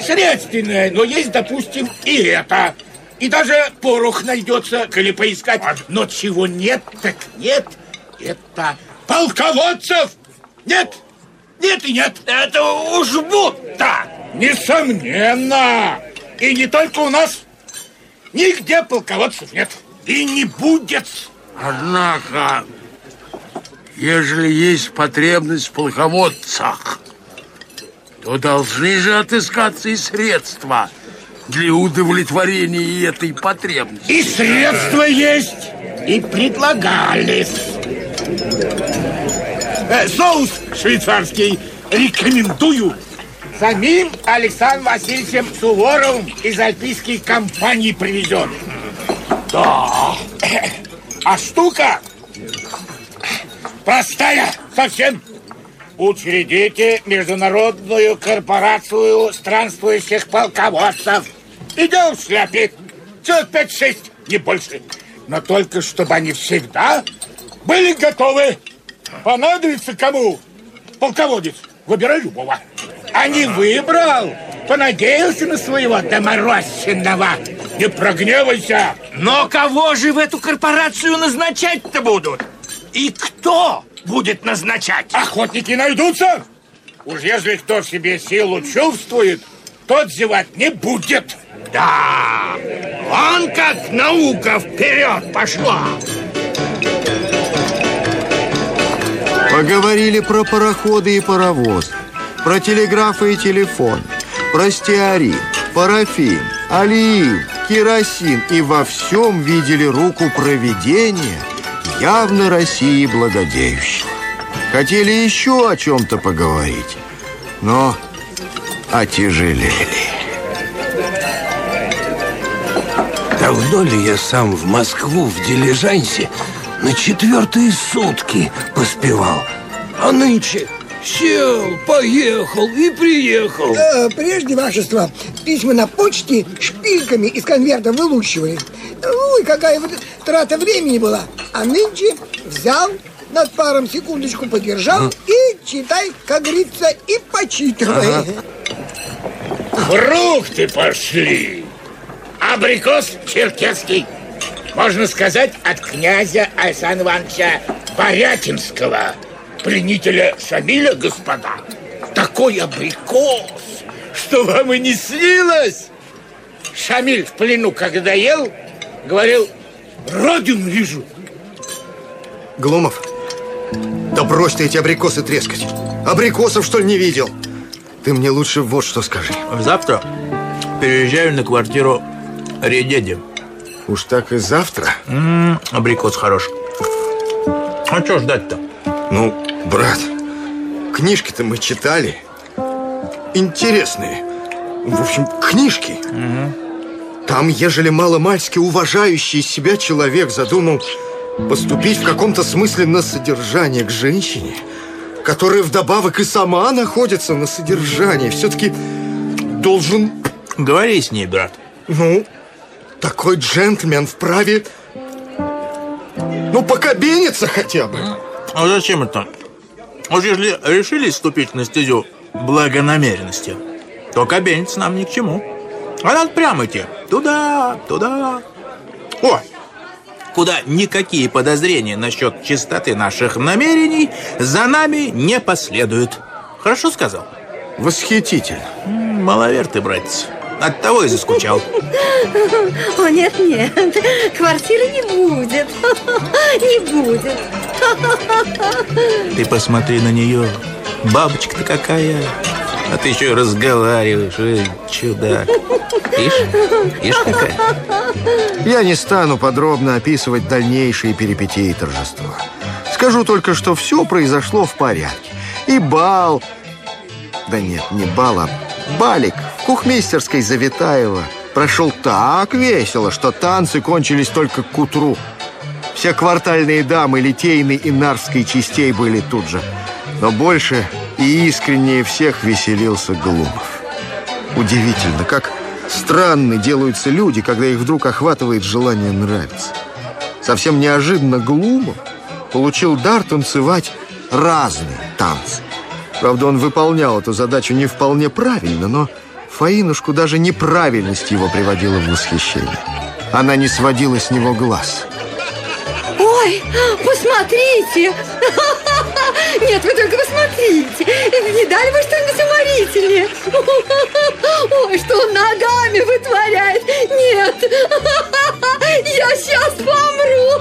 Средственное, но есть, допустим, и это. И даже порох найдется, коли поискать. Но чего нет, так нет. Это полководцев. Нет, нет и нет. Это уж будто. Несомненно. И не только у нас. Нигде полководцев нет. И не будет. Однако, ежели есть потребность в полководцах, то должны же отыскаться и средства для удовлетворения этой потребности. И средства есть, и предлагались. Э, соус швейцарский рекомендую. Самим Александром Васильевичем Суворовым из альпийской компании привезен. Да. А штука простая совсем. Учредите международную корпорацию странствующих полководцев. Идем в шляпе. Пять-шесть, не больше. Но только чтобы они всегда были готовы. Понадобится кому? Полководец. Выбирай любого. А не выбрал. Понадеялся на своего доморощенного. Не прогневайся. Но кого же в эту корпорацию назначать-то будут? И кто будет назначать? Охотники найдутся. Уж если кто в себе силу чувствует, тот зевать не будет. Да, он как наука вперед пошла. Поговорили про пароходы и паровоз, про телеграфы и телефон, про стеарин, парафин, олеин, керосин и во всем видели руку провидения, явно России благодеющего. Хотели еще о чем-то поговорить, но отяжелели. Давно ли я сам в Москву в дилижансе на четвертые сутки поспевал? А нынче сел, поехал и приехал. Э, прежде, вашество, письма на почте шпильками из конверта вылущивали. Ой, какая вот трата времени была. А нынче взял, над паром секундочку подержал и читай, как говорится, и почитывай. Фрукты пошли. Абрикос черкесский. Можно сказать, от князя Александра Ивановича Борятинского, пленителя Шамиля, господа. Такой абрикос, что вам и не снилось. Шамиль в плену, когда ел, говорил, родину вижу. Глумов, да брось ты эти абрикосы трескать. Абрикосов, что ли, не видел? Ты мне лучше вот что скажи. Завтра переезжаю на квартиру Редеди. Уж так и завтра? М-м, абрикос хорош. А что ждать-то? Ну, брат, книжки-то мы читали. Интересные. В общем, книжки. Там, ежели маломальски уважающий себя человек задумал поступить в каком-то смысле на содержание к женщине, которая вдобавок и сама находится на содержании, все-таки должен... Говори с ней, брат. Ну, такой джентльмен вправе... Ну, покобениться хотя бы. А зачем это? Уж если решили ступить на стезю благонамеренности, то кабениться нам ни к чему. А надо прямо идти. Туда, туда. О, куда никакие подозрения насчет чистоты наших намерений за нами не последуют. Хорошо сказал? Восхитительно. Маловер ты, братец. От того и заскучал. О, нет, нет, квартиры не будет. Не будет. Ты посмотри на нее. Бабочка-то какая. А ты еще и разговариваешь. Эй, чудак. Ишь, ишь какая. Я не стану подробно описывать дальнейшие перипетии торжества. Скажу только, что все произошло в порядке. И бал... Да нет, не бал, а балик в кухмистерской Завитаева прошел так весело, что танцы кончились только к утру. Все квартальные дамы Литейной и Нарвской частей были тут же. Но больше и искреннее всех веселился Глумов. Удивительно, как странны делаются люди, когда их вдруг охватывает желание нравиться. Совсем неожиданно Глумов получил дар танцевать разные танцы. Правда, он выполнял эту задачу не вполне правильно, но Фаинушку даже неправильность его приводила в восхищение. Она не сводила с него глаз. Ой, посмотрите! Нет, вы только посмотрите! Не дали бы что-нибудь уморительнее? Ой, что он ногами вытворяет! Нет! Я сейчас помру!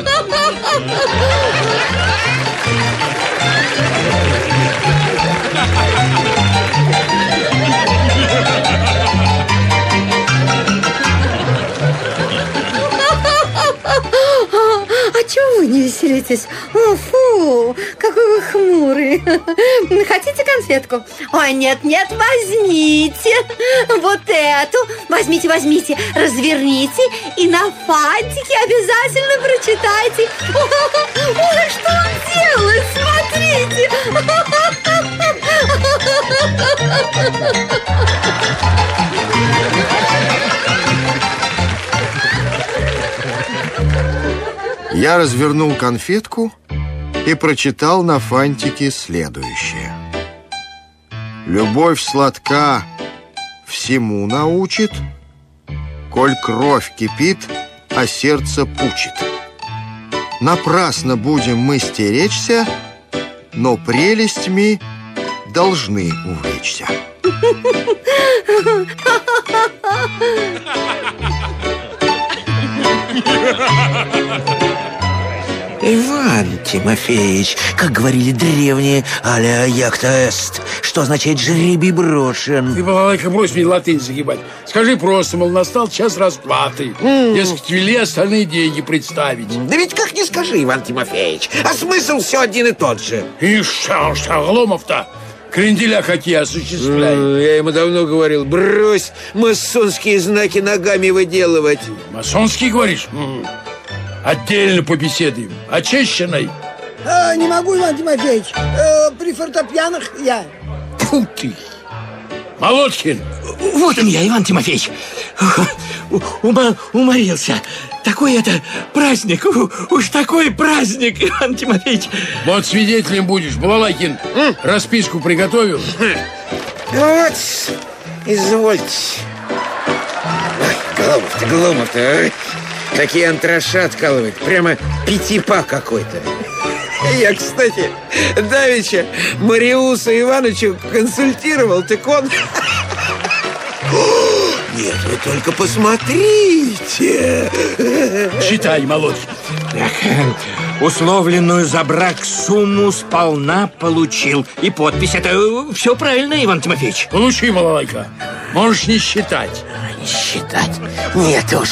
Чего вы не веселитесь? О, фу, какой вы хмурый. Хотите конфетку? Ой, нет, нет, возьмите. Вот эту. Возьмите, возьмите, разверните и на фантике обязательно прочитайте. Ой, что он делает? Смотрите. Я развернул конфетку и прочитал на фантике следующее. Любовь сладка всему научит, Коль кровь кипит, а сердце пучит. Напрасно будем мы стеречься, Но прелестьми должны увлечься. Иван Тимофеевич, как говорили древние, аля якта эст, что означает жребий брошен. Ты, балалайка, брось мне латынь загибать. Скажи просто, мол, настал час расплаты. Дескать, вели остальные деньги представить. Да ведь как не скажи, Иван Тимофеевич, а смысл все один и тот же. И что, что, Гломов-то кренделя какие осуществляет. Я ему давно говорил, брось масонские знаки ногами выделывать. Масонский, говоришь? М. Отдельно побеседуем. Очищенной. А, не могу, Иван Тимофеевич. Э, при фортепианах я. Фу ты. Молодкин. Вот он я, Иван Тимофеевич. У- Ума, уморился. Такой это праздник. У- Уж такой праздник, Иван Тимофеевич. Вот свидетелем будешь, Балалайкин. Расписку приготовил? Вот, извольте. Ой, Гломов-то, Гломов-то, а? Такие антраша откалывает, прямо пятипа какой-то. Я, кстати, Давича Мариусу Ивановичу консультировал, так он... Нет, вы только посмотрите. Читай. Так, э, условленную за брак сумму сполна получил. И подпись это все правильно, Иван Тимофеевич. Получи, Балалайка. Можешь не считать. не считать. Нет уж,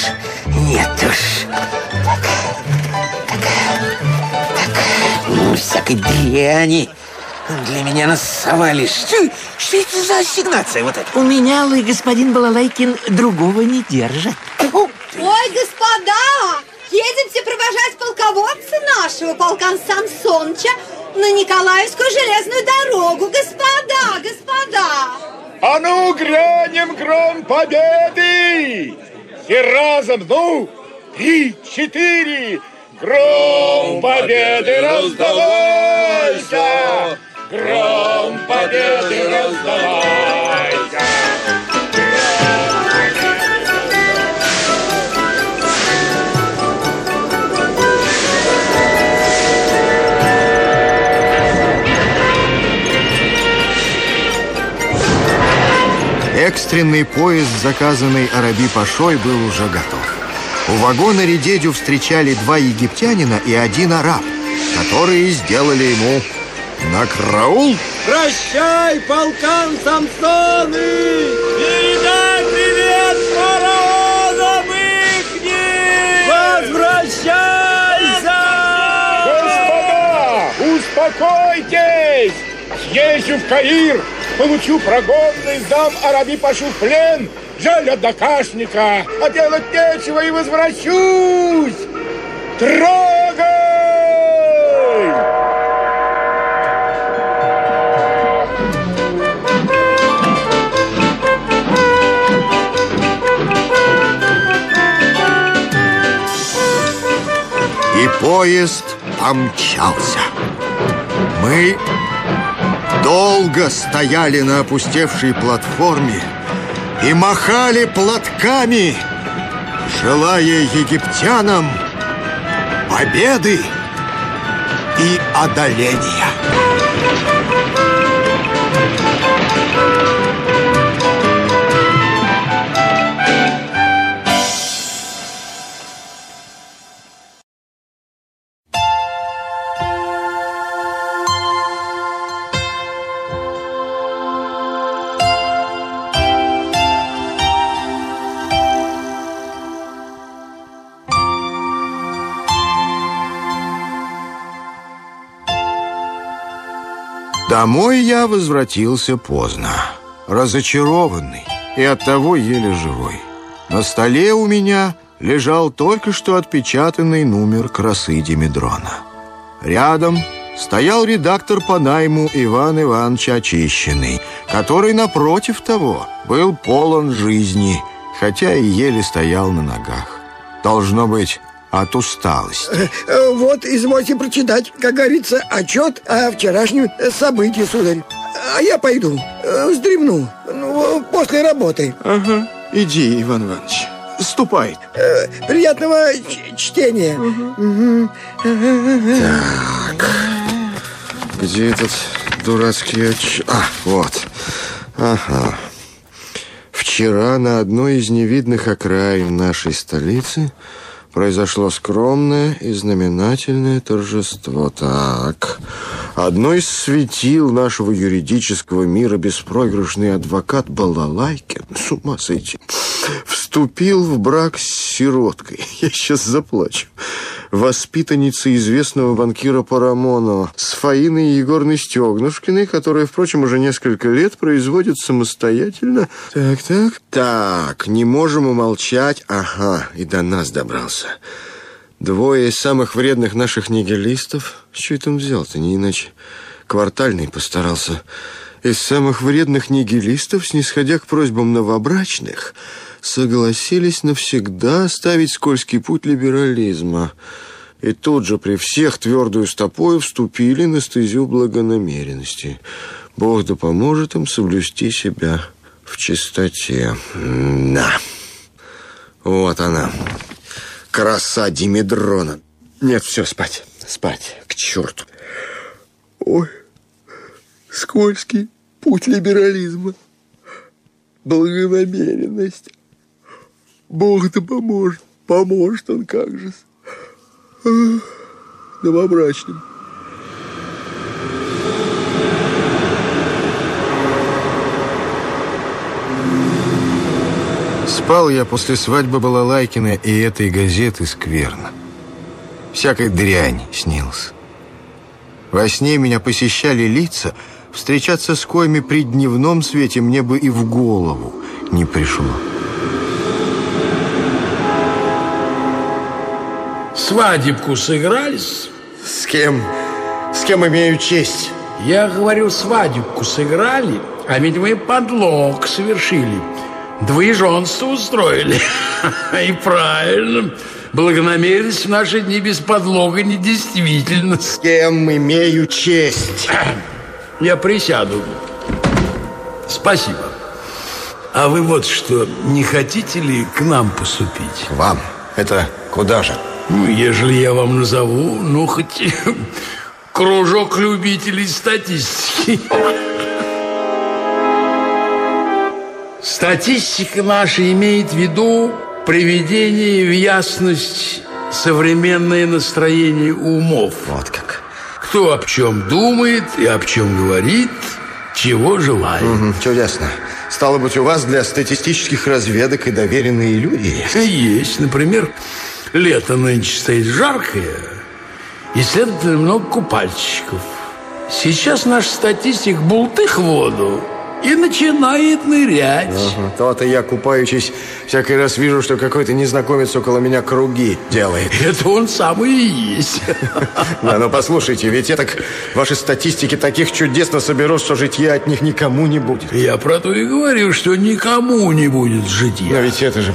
нет уж. Так, всякой дряни для меня насовали. Что, что это за ассигнация вот эта? У меня, лы, господин Балалайкин, другого не держит. Ой, господа, едемте провожать полководца нашего, полкан Самсонча, на Николаевскую железную дорогу. Господа, господа! А ну, грянем гром победы! Все разом, ну, три, четыре! Гром победы раздавайся! Гром победы раздавайся! Экстренный поезд, заказанный Араби Пашой, был уже готов. У вагона Редедю встречали два египтянина и один араб, которые сделали ему на караул. Прощай, полкан Самсоны! Передай привет фараонам ихним! Возвращайся! Господа, успокойтесь! Съезжу в Каир, получу прогонный, сдам Араби Пашу в плен, жаль однокашника, а делать нечего и возвращусь! Трогай! И поезд помчался. Мы долго стояли на опустевшей платформе и махали платками, желая египтянам победы и одоления. Домой я возвратился поздно, разочарованный и оттого еле живой. На столе у меня лежал только что отпечатанный номер красы Димедрона. Рядом стоял редактор по найму Иван Иванович Очищенный, который, напротив того, был полон жизни, хотя и еле стоял на ногах. Должно быть, от усталости. Э, э, Вот, извольте прочитать, как говорится, отчет о вчерашнем э, событии, сударь. А я пойду, вздремну, ну, после работы. Ага. Иди, Иван Иванович. Ступай. Приятного чтения. Так, где этот дурацкий отчет? А, вот. Ага. Вчера на одной из невидных окраин нашей столицы произошло скромное и знаменательное торжество. Так, одно из светил нашего юридического мира беспроигрышный адвокат Балалайкин, с ума сойти, вступил в брак с сироткой. Я сейчас заплачу. Воспитанницей известного банкира Парамонова с Фаиной Егорной Стегнушкиной, которая, впрочем, уже несколько лет производит самостоятельно. Так, так. Так, не можем умолчать. Ага, и до нас добрался. Двое из самых вредных наших нигилистов. Что это он взял-то? Не иначе. Квартальный постарался. Из самых вредных нигилистов, снисходя к просьбам новобрачных, согласились навсегда оставить скользкий путь либерализма. И тут же при всех твердую стопою вступили на стезю благонамеренности. Бог да поможет им соблюсти себя в чистоте. Да. Вот она. Краса Димедрона. Нет, все, спать. Спать. К черту. Ой, скользкий путь либерализма. Благонамеренность. Бог да поможет. Поможет он как же. Новобрачным. Спал я после свадьбы Балалайкина и этой газеты скверно. Всякая дрянь снилась. Во сне меня посещали лица, встречаться с коими при дневном свете мне бы и в голову не пришло. Свадебку сыгрались? С кем? С кем имею честь? Я говорю, свадебку сыграли, а ведь мы подлог совершили. Двоеженство устроили. И правильно. Благонамеренность в наши дни без подлога недействительна. С кем имею честь? Я присяду. Спасибо. А вы вот что, не хотите ли к нам поступить? Вам? Это куда же? Ну, ежели я вам назову, ну, хоть кружок любителей статистики. Статистика наша имеет в виду приведение в ясность современное настроение умов. Вот как. Кто об чем думает и об чем говорит, чего желает. Угу, чудесно. Стало быть, у вас для статистических разведок и доверенные люди есть? Есть. Например, лето нынче стоит жаркое, и, следовательно, много купальщиков. Сейчас наш статистик бултых в воду и начинает нырять. Ага, То-то я, купаючись, всякий раз вижу, что какой-то незнакомец около меня круги делает. Это он самый и есть. Да, но послушайте, ведь я так ваши статистики таких чудесно соберу, что житья от них никому не будет. Я про то и говорю, что никому не будет житья. Но ведь это же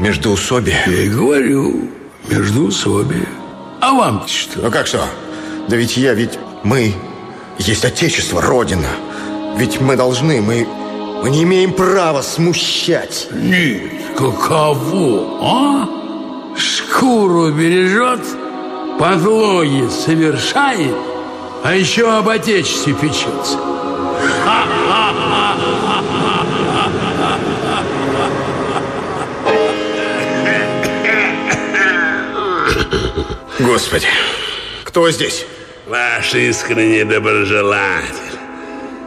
междоусобие. Я и говорю, междоусобие. А вам что? Ну как что? Да ведь я, ведь мы есть Отечество, Родина. Ведь мы должны, мы, мы не имеем права смущать. Нет, каково, а? Шкуру бережет, подлоги совершает, а еще об Отечестве печется. Господи, кто здесь? Ваш искренний доброжелатель.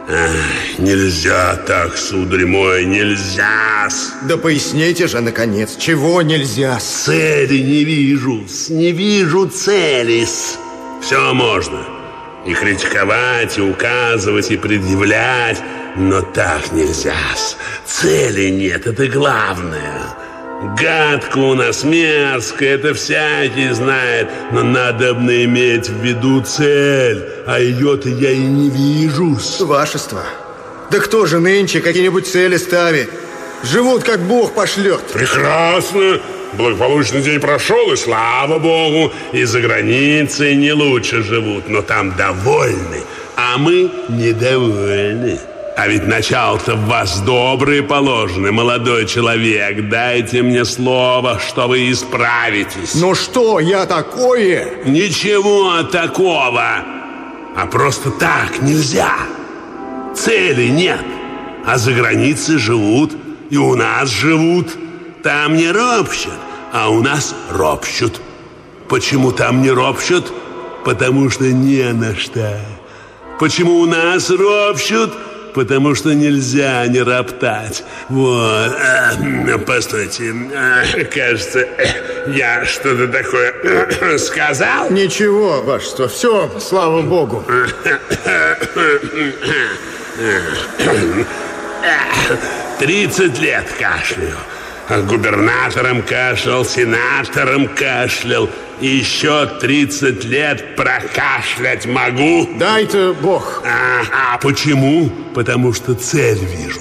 Ах, нельзя так, сударь мой, нельзя. Да поясните же, наконец, чего нельзя? Цели не вижу, не вижу цели. Все можно. И критиковать, и указывать, и предъявлять, но так нельзя. Цели нет, это главное. Гадко у нас, мерзко, это всякий знает, но надо бы иметь в виду цель, а ее-то я и не вижу. Вашество. Да кто же нынче какие-нибудь цели ставит? Живут, как Бог пошлет. Прекрасно. Благополучный день прошел, и слава Богу, и за границей не лучше живут, но там довольны, а мы недовольны. А ведь начало-то в вас добрые положены, молодой человек. Дайте мне слово, что вы исправитесь. Ну что я такое? Ничего такого. А просто так нельзя. Цели нет. А за границей живут, и у нас живут. Там не ропщут, а у нас ропщут. Почему там не ропщут? Потому что не на что. Почему у нас ропщут? Потому что нельзя не роптать. Вот. А, постойте, а, кажется, я что-то такое сказал? Ничего, вашество, все, слава богу. Тридцать лет кашляю. Губернатором кашлял, сенатором кашлял. Еще 30 лет прокашлять могу. Дай-то Бог. А, а почему? Потому что цель вижу.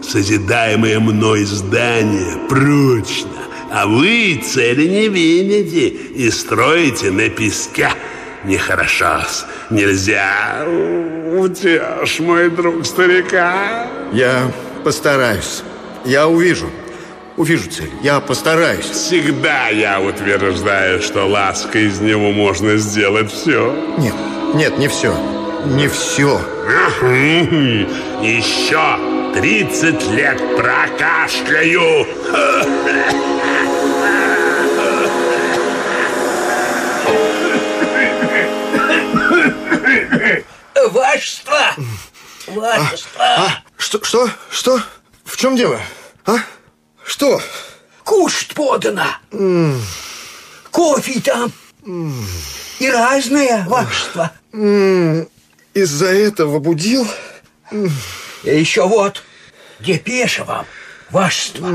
Созидаемое мной здание прочно. А вы цели не видите и строите на песке. Нехорошо, нельзя. Утешь, мой друг старика. Я постараюсь. Я увижу. Увижу цель. Я постараюсь. Всегда я утверждаю, что лаской из него можно сделать все. Нет, нет, не все. Не все. Еще 30 лет прокашляю. Вашество! Вашество! А, что, что, что? В чем дело? А? Что? Кушать подано. Кофе там. И разное, вашество. Из-за этого будил? И еще вот, депеша вам, вашество.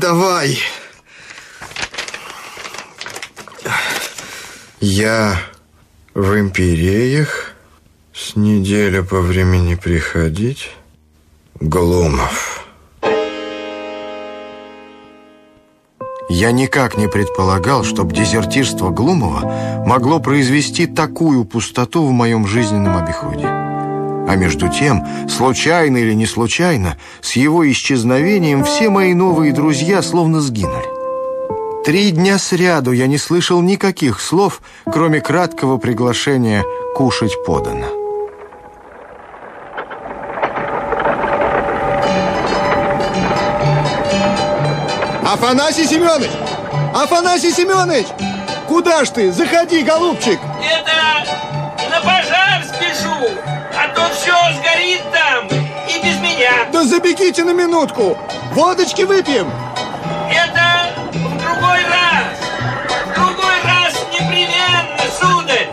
Давай. Я в империях с неделю по времени приходить. Глумов. Я никак не предполагал, чтобы дезертирство Глумова могло произвести такую пустоту в моем жизненном обиходе. А между тем, случайно или не случайно, с его исчезновением все мои новые друзья словно сгинули. Три дня сряду я не слышал никаких слов, кроме краткого приглашения «кушать подано». Афанасий Семенович! Афанасий Семенович! Куда ж ты? Заходи, голубчик! Это на пожар спешу, а то все сгорит там и без меня. Да забегите на минутку! Водочки выпьем! Это в другой раз. В другой раз непременно, сударь.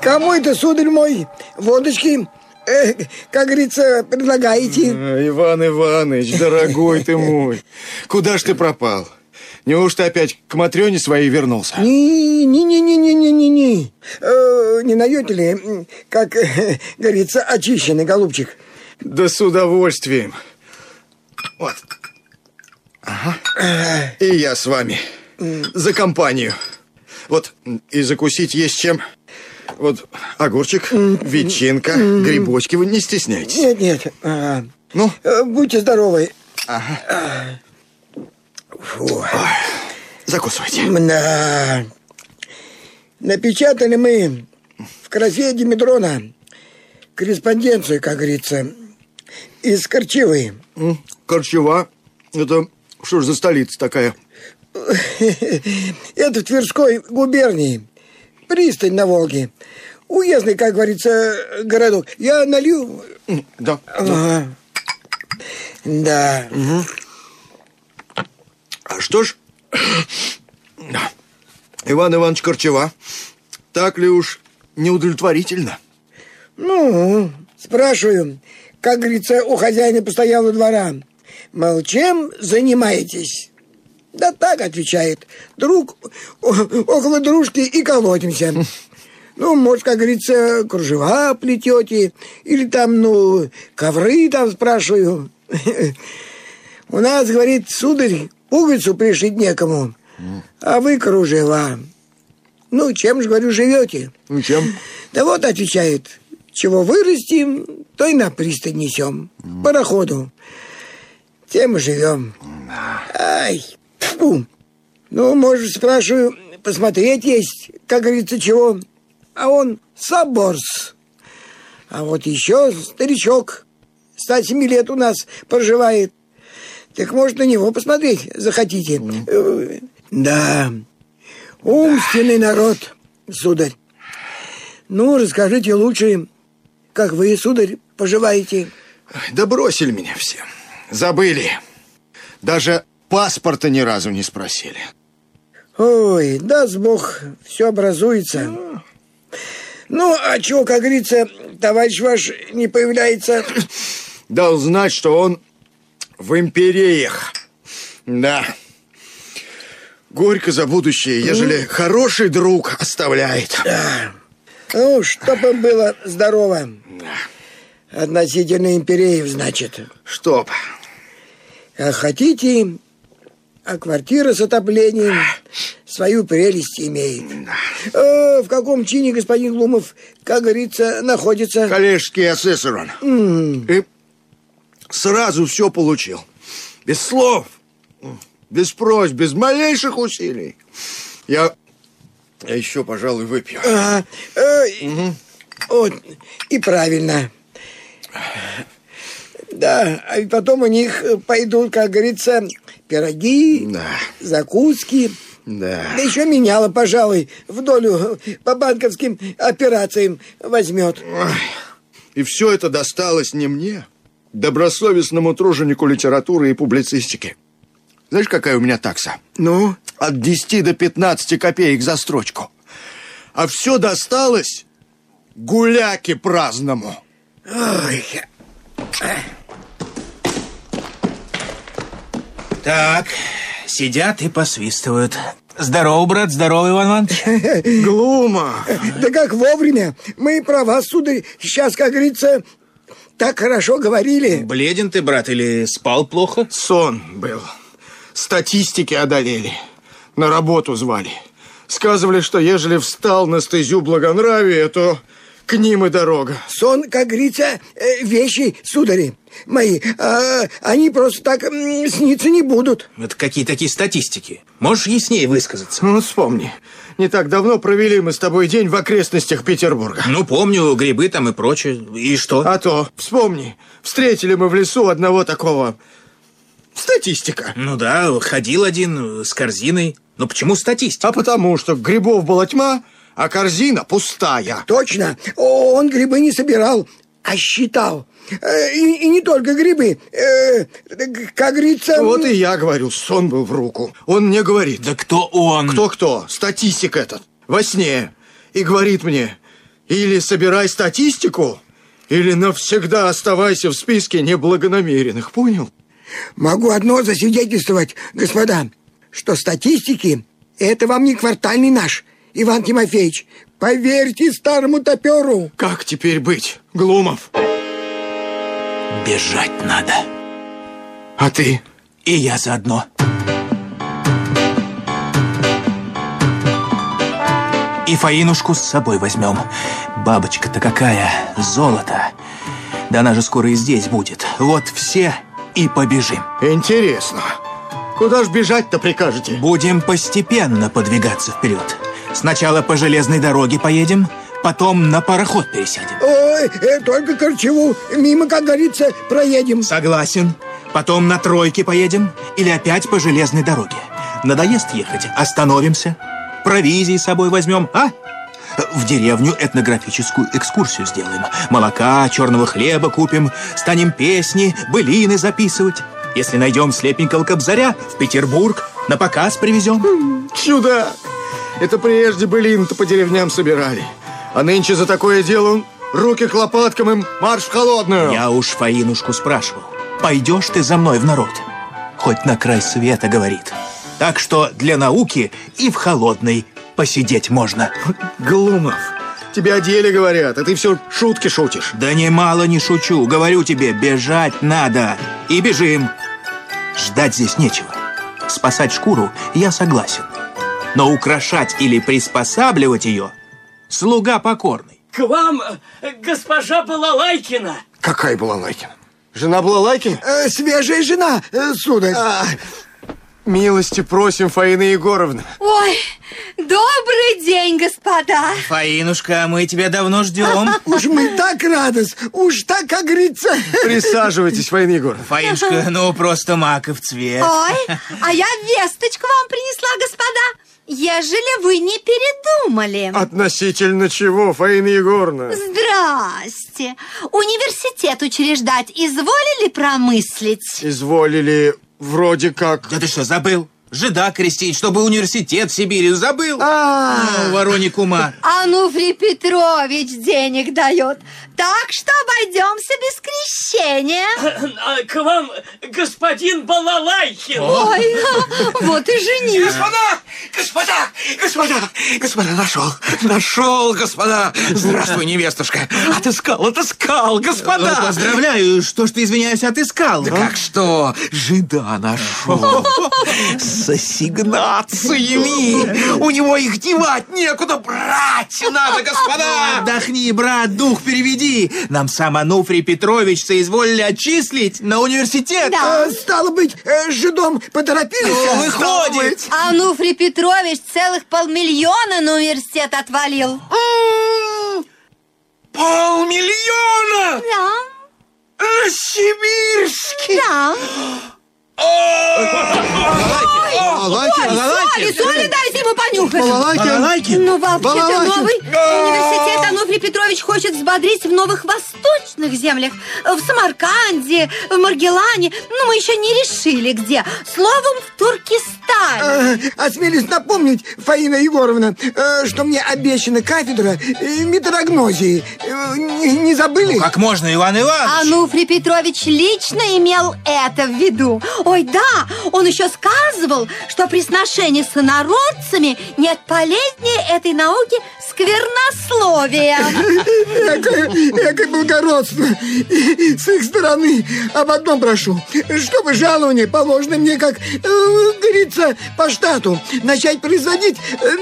Кому это, сударь мой, водочки, э, как говорится, предлагаете? А, Иван Иванович, дорогой ты мой, куда ж ты пропал? Неужто опять к Матрёне своей вернулся? Не-не-не-не-не-не-не. Э, не найдете ли, как э, говорится, очищенный голубчик? Да с удовольствием. Вот. Ага. И я с вами. За компанию. Вот и закусить есть чем. Вот огурчик, ветчинка, грибочки. Вы не стесняйтесь. Нет, нет. а, Ну? э, будьте здоровы. Ага. Фу. Закусывайте. Да. Напечатали мы в красе Димитрона корреспонденцию, как говорится, из Корчевы. Корчева. Это что ж за столица такая? Это в Тверской губернии. Пристань на Волге. Уездный, как говорится, городок. Я налью... Да. Ага. Да. А что ж, Иван Иванович Корчева, так ли уж неудовлетворительно? Ну, спрашиваю, как говорится, у хозяина постоялого двора. Мол, чем занимаетесь? Да так, отвечает. Друг, около дружки и колотимся. Ну, может, как говорится, кружева плетете, или там, ну, ковры там, спрашиваю. У нас, говорит, сударь, пуговицу пришить некому, а вы кружева. Ну, чем же, говорю, живете? Ну, чем? Да вот, отвечает, чего вырастим, то и на пристань несем. Пароходу. Тем и живем. Ай, фу. Ну, может, спрашиваю, посмотреть есть, как говорится, чего. А он соборс. А вот еще старичок, 107 лет у нас проживает. Так может, на него посмотреть захотите? Э, Да, умственный народ, сударь. Ну, расскажите лучше, как вы, сударь, поживаете? Да бросили меня все. Забыли. Даже паспорта ни разу не спросили. Ой, даст Бог, все образуется. Ну, а чего, как говорится, товарищ ваш не появляется? Дал знать, что он в империях. Да. Горько за будущее, ежели хороший друг оставляет. Да. Ну, чтоб им было здорово. Относительно империев, значит. Чтоб. А хотите, а квартира с отоплением свою прелесть имеет. Э, в каком чине господин Глумов, как говорится, находится? Коллежский асессор он. И сразу все получил. Без слов, без просьб, без малейших усилий. Я, я еще, пожалуй, выпью. А, э, Вот, и правильно. Да, а потом у них пойдут, как говорится, пироги, закуски. Да. Да еще меняло, пожалуй, в долю по банковским операциям возьмет. И все это досталось не мне, добросовестному труженику литературы и публицистики. Знаешь, какая у меня такса? Ну? От 10 до 15 копеек за строчку. А все досталось гуляке праздному. Ой. Так, сидят и посвистывают. Здорово, брат, здорово, Иван Иванович. Глума. Да как вовремя. Мы про вас, сударь, сейчас, как говорится, так хорошо говорили. Бледен ты, брат, или спал плохо? Сон был. Статистики одолели. На работу звали. Сказывали, что ежели встал на стезю благонравия, то к ним и дорога. Сон, как говорится, э, вещи, судари мои, а, они просто так сниться не будут. Это какие такие статистики? Можешь яснее высказаться? Ну, вспомни. Не так давно провели мы с тобой день в окрестностях Петербурга. Ну, помню, грибы там и прочее. И что? А то, вспомни, встретили мы в лесу одного такого... Статистика. Ну да, ходил один с корзиной. Но почему статистика? А потому что грибов была тьма, а корзина пустая. Точно. Он грибы не собирал, а считал. Э, И, и не только грибы. Э, как говорится... Вот и я говорю, сон был в руку. Он мне говорит. Да кто он? Кто-кто? Статистик этот. Во сне. И говорит мне, или собирай статистику, или навсегда оставайся в списке неблагонамеренных. Понял? Могу одно засвидетельствовать, господа, что статистики – это вам не квартальный наш, Иван Тимофеевич. Поверьте старому топеру. Как теперь быть, Глумов? Бежать надо. А ты? И я заодно. И Фаинушку с собой возьмем. Бабочка-то какая, золото. Да она же скоро и здесь будет. Вот все и побежим. Интересно. Куда ж бежать-то прикажете? Будем постепенно подвигаться вперед. Сначала по железной дороге поедем, потом на пароход пересядем. Ой, э, только Корчеву мимо, как говорится, проедем. Согласен. Потом на тройке поедем или опять по железной дороге. Надоест ехать, остановимся. Провизии с собой возьмем, а? В деревню этнографическую экскурсию сделаем. Молока, черного хлеба купим, станем песни, былины записывать. Если найдем слепенького кобзаря, в Петербург на показ привезем. Чудак! Это прежде былин-то по деревням собирали. А нынче за такое дело руки к лопаткам им марш в холодную. Я уж Фаинушку спрашивал. Пойдешь ты за мной в народ? Хоть на край света, говорит. Так что для науки и в холодной посидеть можно. Глумов, тебе о деле говорят, а ты все шутки шутишь. Да немало не шучу. Говорю тебе, бежать надо. И бежим. Ждать здесь нечего. Спасать шкуру я согласен. Но украшать или приспосабливать ее – слуга покорный. К вам э, госпожа Балалайкина. Какая была Лайкина? Жена была Лайкина? Э, свежая жена, э, сударь. А, милости просим, Фаина Егоровна. Ой, добрый день, господа. Фаинушка, мы тебя давно ждем. Уж мы так рады, уж так, как говорится. Присаживайтесь, Фаина Егоровна. Фаинушка, ну просто маков цвет. Ой, а я весточку вам принесла, господа. Ежели вы не передумали. Относительно чего, Фаина Егоровна? Здрасте. Университет учреждать изволили промыслить? Изволили вроде как... Да ты что, забыл? Жида крестить, чтобы университет в Сибири забыл? А, Ну, вороний кума. Ануфрий Петрович денег дает. Так что обойдемся без крещения. А К вам господин Балалайкин. Ой, вот и жених. Господа! Господа! Господа! Господа, нашел! Нашел, господа! Здравствуй, невестушка! Отыскал, отыскал, господа! Э, Поздравляю, что ж ты, извиняюсь, отыскал? Да как что? Жида нашел. С ассигнациями. У него их девать некуда, брать надо, господа! Отдохни, брат, дух переведи. Нам сам Ануфрий Петрович соизволили отчислить на университет. э, стало быть, э, жидом поторопились. Ну, выходит. Ануфрий Петрович целых полмиллиона на университет отвалил. Полмиллиона! Да. Новосибирске! Да. Балалайки? Балалайки? соли, соли дайте ему понюхать. Балалайки? Балалайки? Ну, вообще-то новый А. университет Ануфрий Петрович хочет взбодрить в новых восточных землях. В Самарканде, в Маргелане. Ну, мы еще не решили, где. Словом, в Туркестане. Э, Осмелюсь напомнить, Фаина Егоровна, э, что мне обещана кафедра э, метрогнозии. Э, Не, не забыли? Как можно, Иван Иванович? Ануфрий Петрович лично имел это в виду. Ой, да, он еще сказывал, что при сношении с инородцами нет полезнее этой науки сквернословия. Экое, экое благородство с их стороны. Об одном прошу, чтобы жалование положено мне, как э, говорится, по штату, начать производить,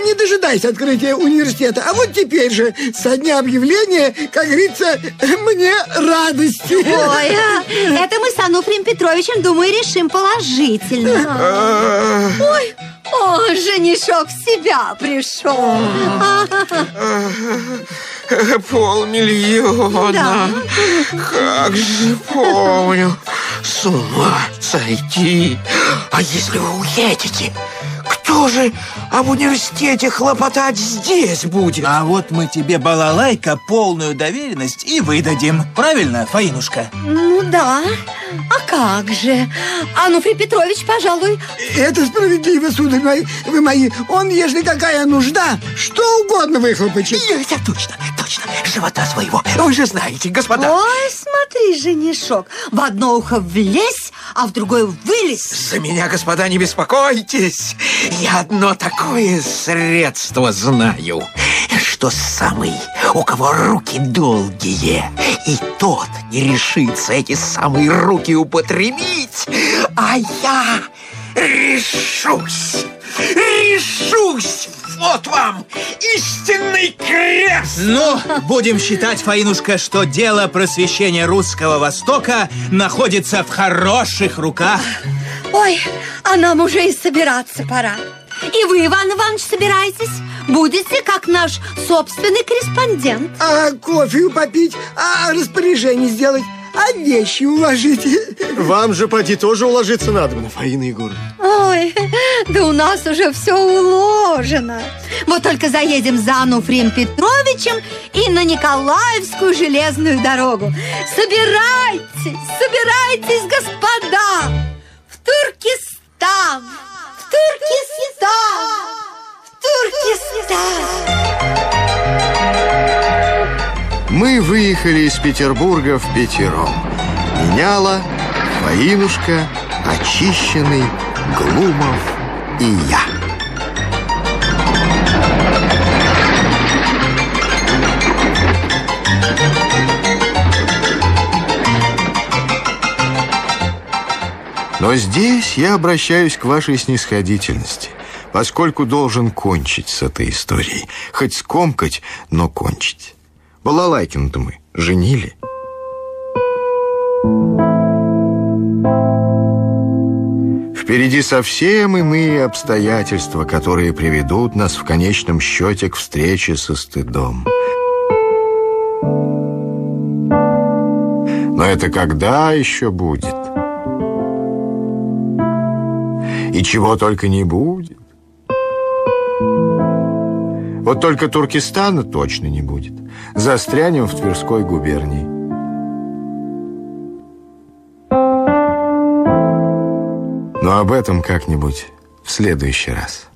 не дожидаясь открытия университета. А вот теперь же, со дня объявления, как говорится, мне радости. Ой, это мы с Ануфрием Петровичем, думаю, решим положительно. Ой, о, женишок в себя пришел. Полмиллиона. Да. Как же помню. С ума сойти. А если вы уедете, кто же об университете хлопотать здесь будет? А вот мы тебе, балалайка, полную доверенность и выдадим. Правильно, Фаинушка? Ну да, а как же? Ануфрий Петрович, пожалуй, Это справедливо, сударь мои, вы мои. Он, если какая нужда, что угодно выхлопочет. Я точно, точно, живота своего. Вы же знаете, господа. Ой, смотри, женишок, в одно ухо влезь, а в другое вылезь. За меня, господа, не беспокойтесь. Я одно такое средство знаю, что самый, у кого руки долгие, и тот не решится эти самые руки употребить, а я решусь, решусь. Вот вам истинный крест. Ну, будем считать, Фаинушка, что дело просвещения русского Востока находится в хороших руках. Ой, а нам уже и собираться пора. И вы, Иван Иванович, собираетесь? Будете как наш собственный корреспондент. А кофе попить, а распоряжение сделать, а вещи уложить. Вам же, поди, тоже уложиться надо, Фаина Егоровна. Ой, да у нас уже все уложено. Вот только заедем за Ануфрием Петровичем и на Николаевскую железную дорогу. Собирайтесь, собирайтесь, господа, в Туркестан, в Туркестан, в Туркестан. Мы выехали из Петербурга в пятером. Меняла, Фаинушка, Очищенный, Глумов и я. Но здесь я обращаюсь к вашей снисходительности, поскольку должен кончить с этой историей. Хоть скомкать, но кончить. Балалайкину-то мы женили. Впереди совсем иные обстоятельства, которые приведут нас в конечном счете к встрече со стыдом. Но это когда еще будет? И чего только не будет. Вот только Туркестана точно не будет. Застрянем в Тверской губернии. Но об этом как-нибудь в следующий раз.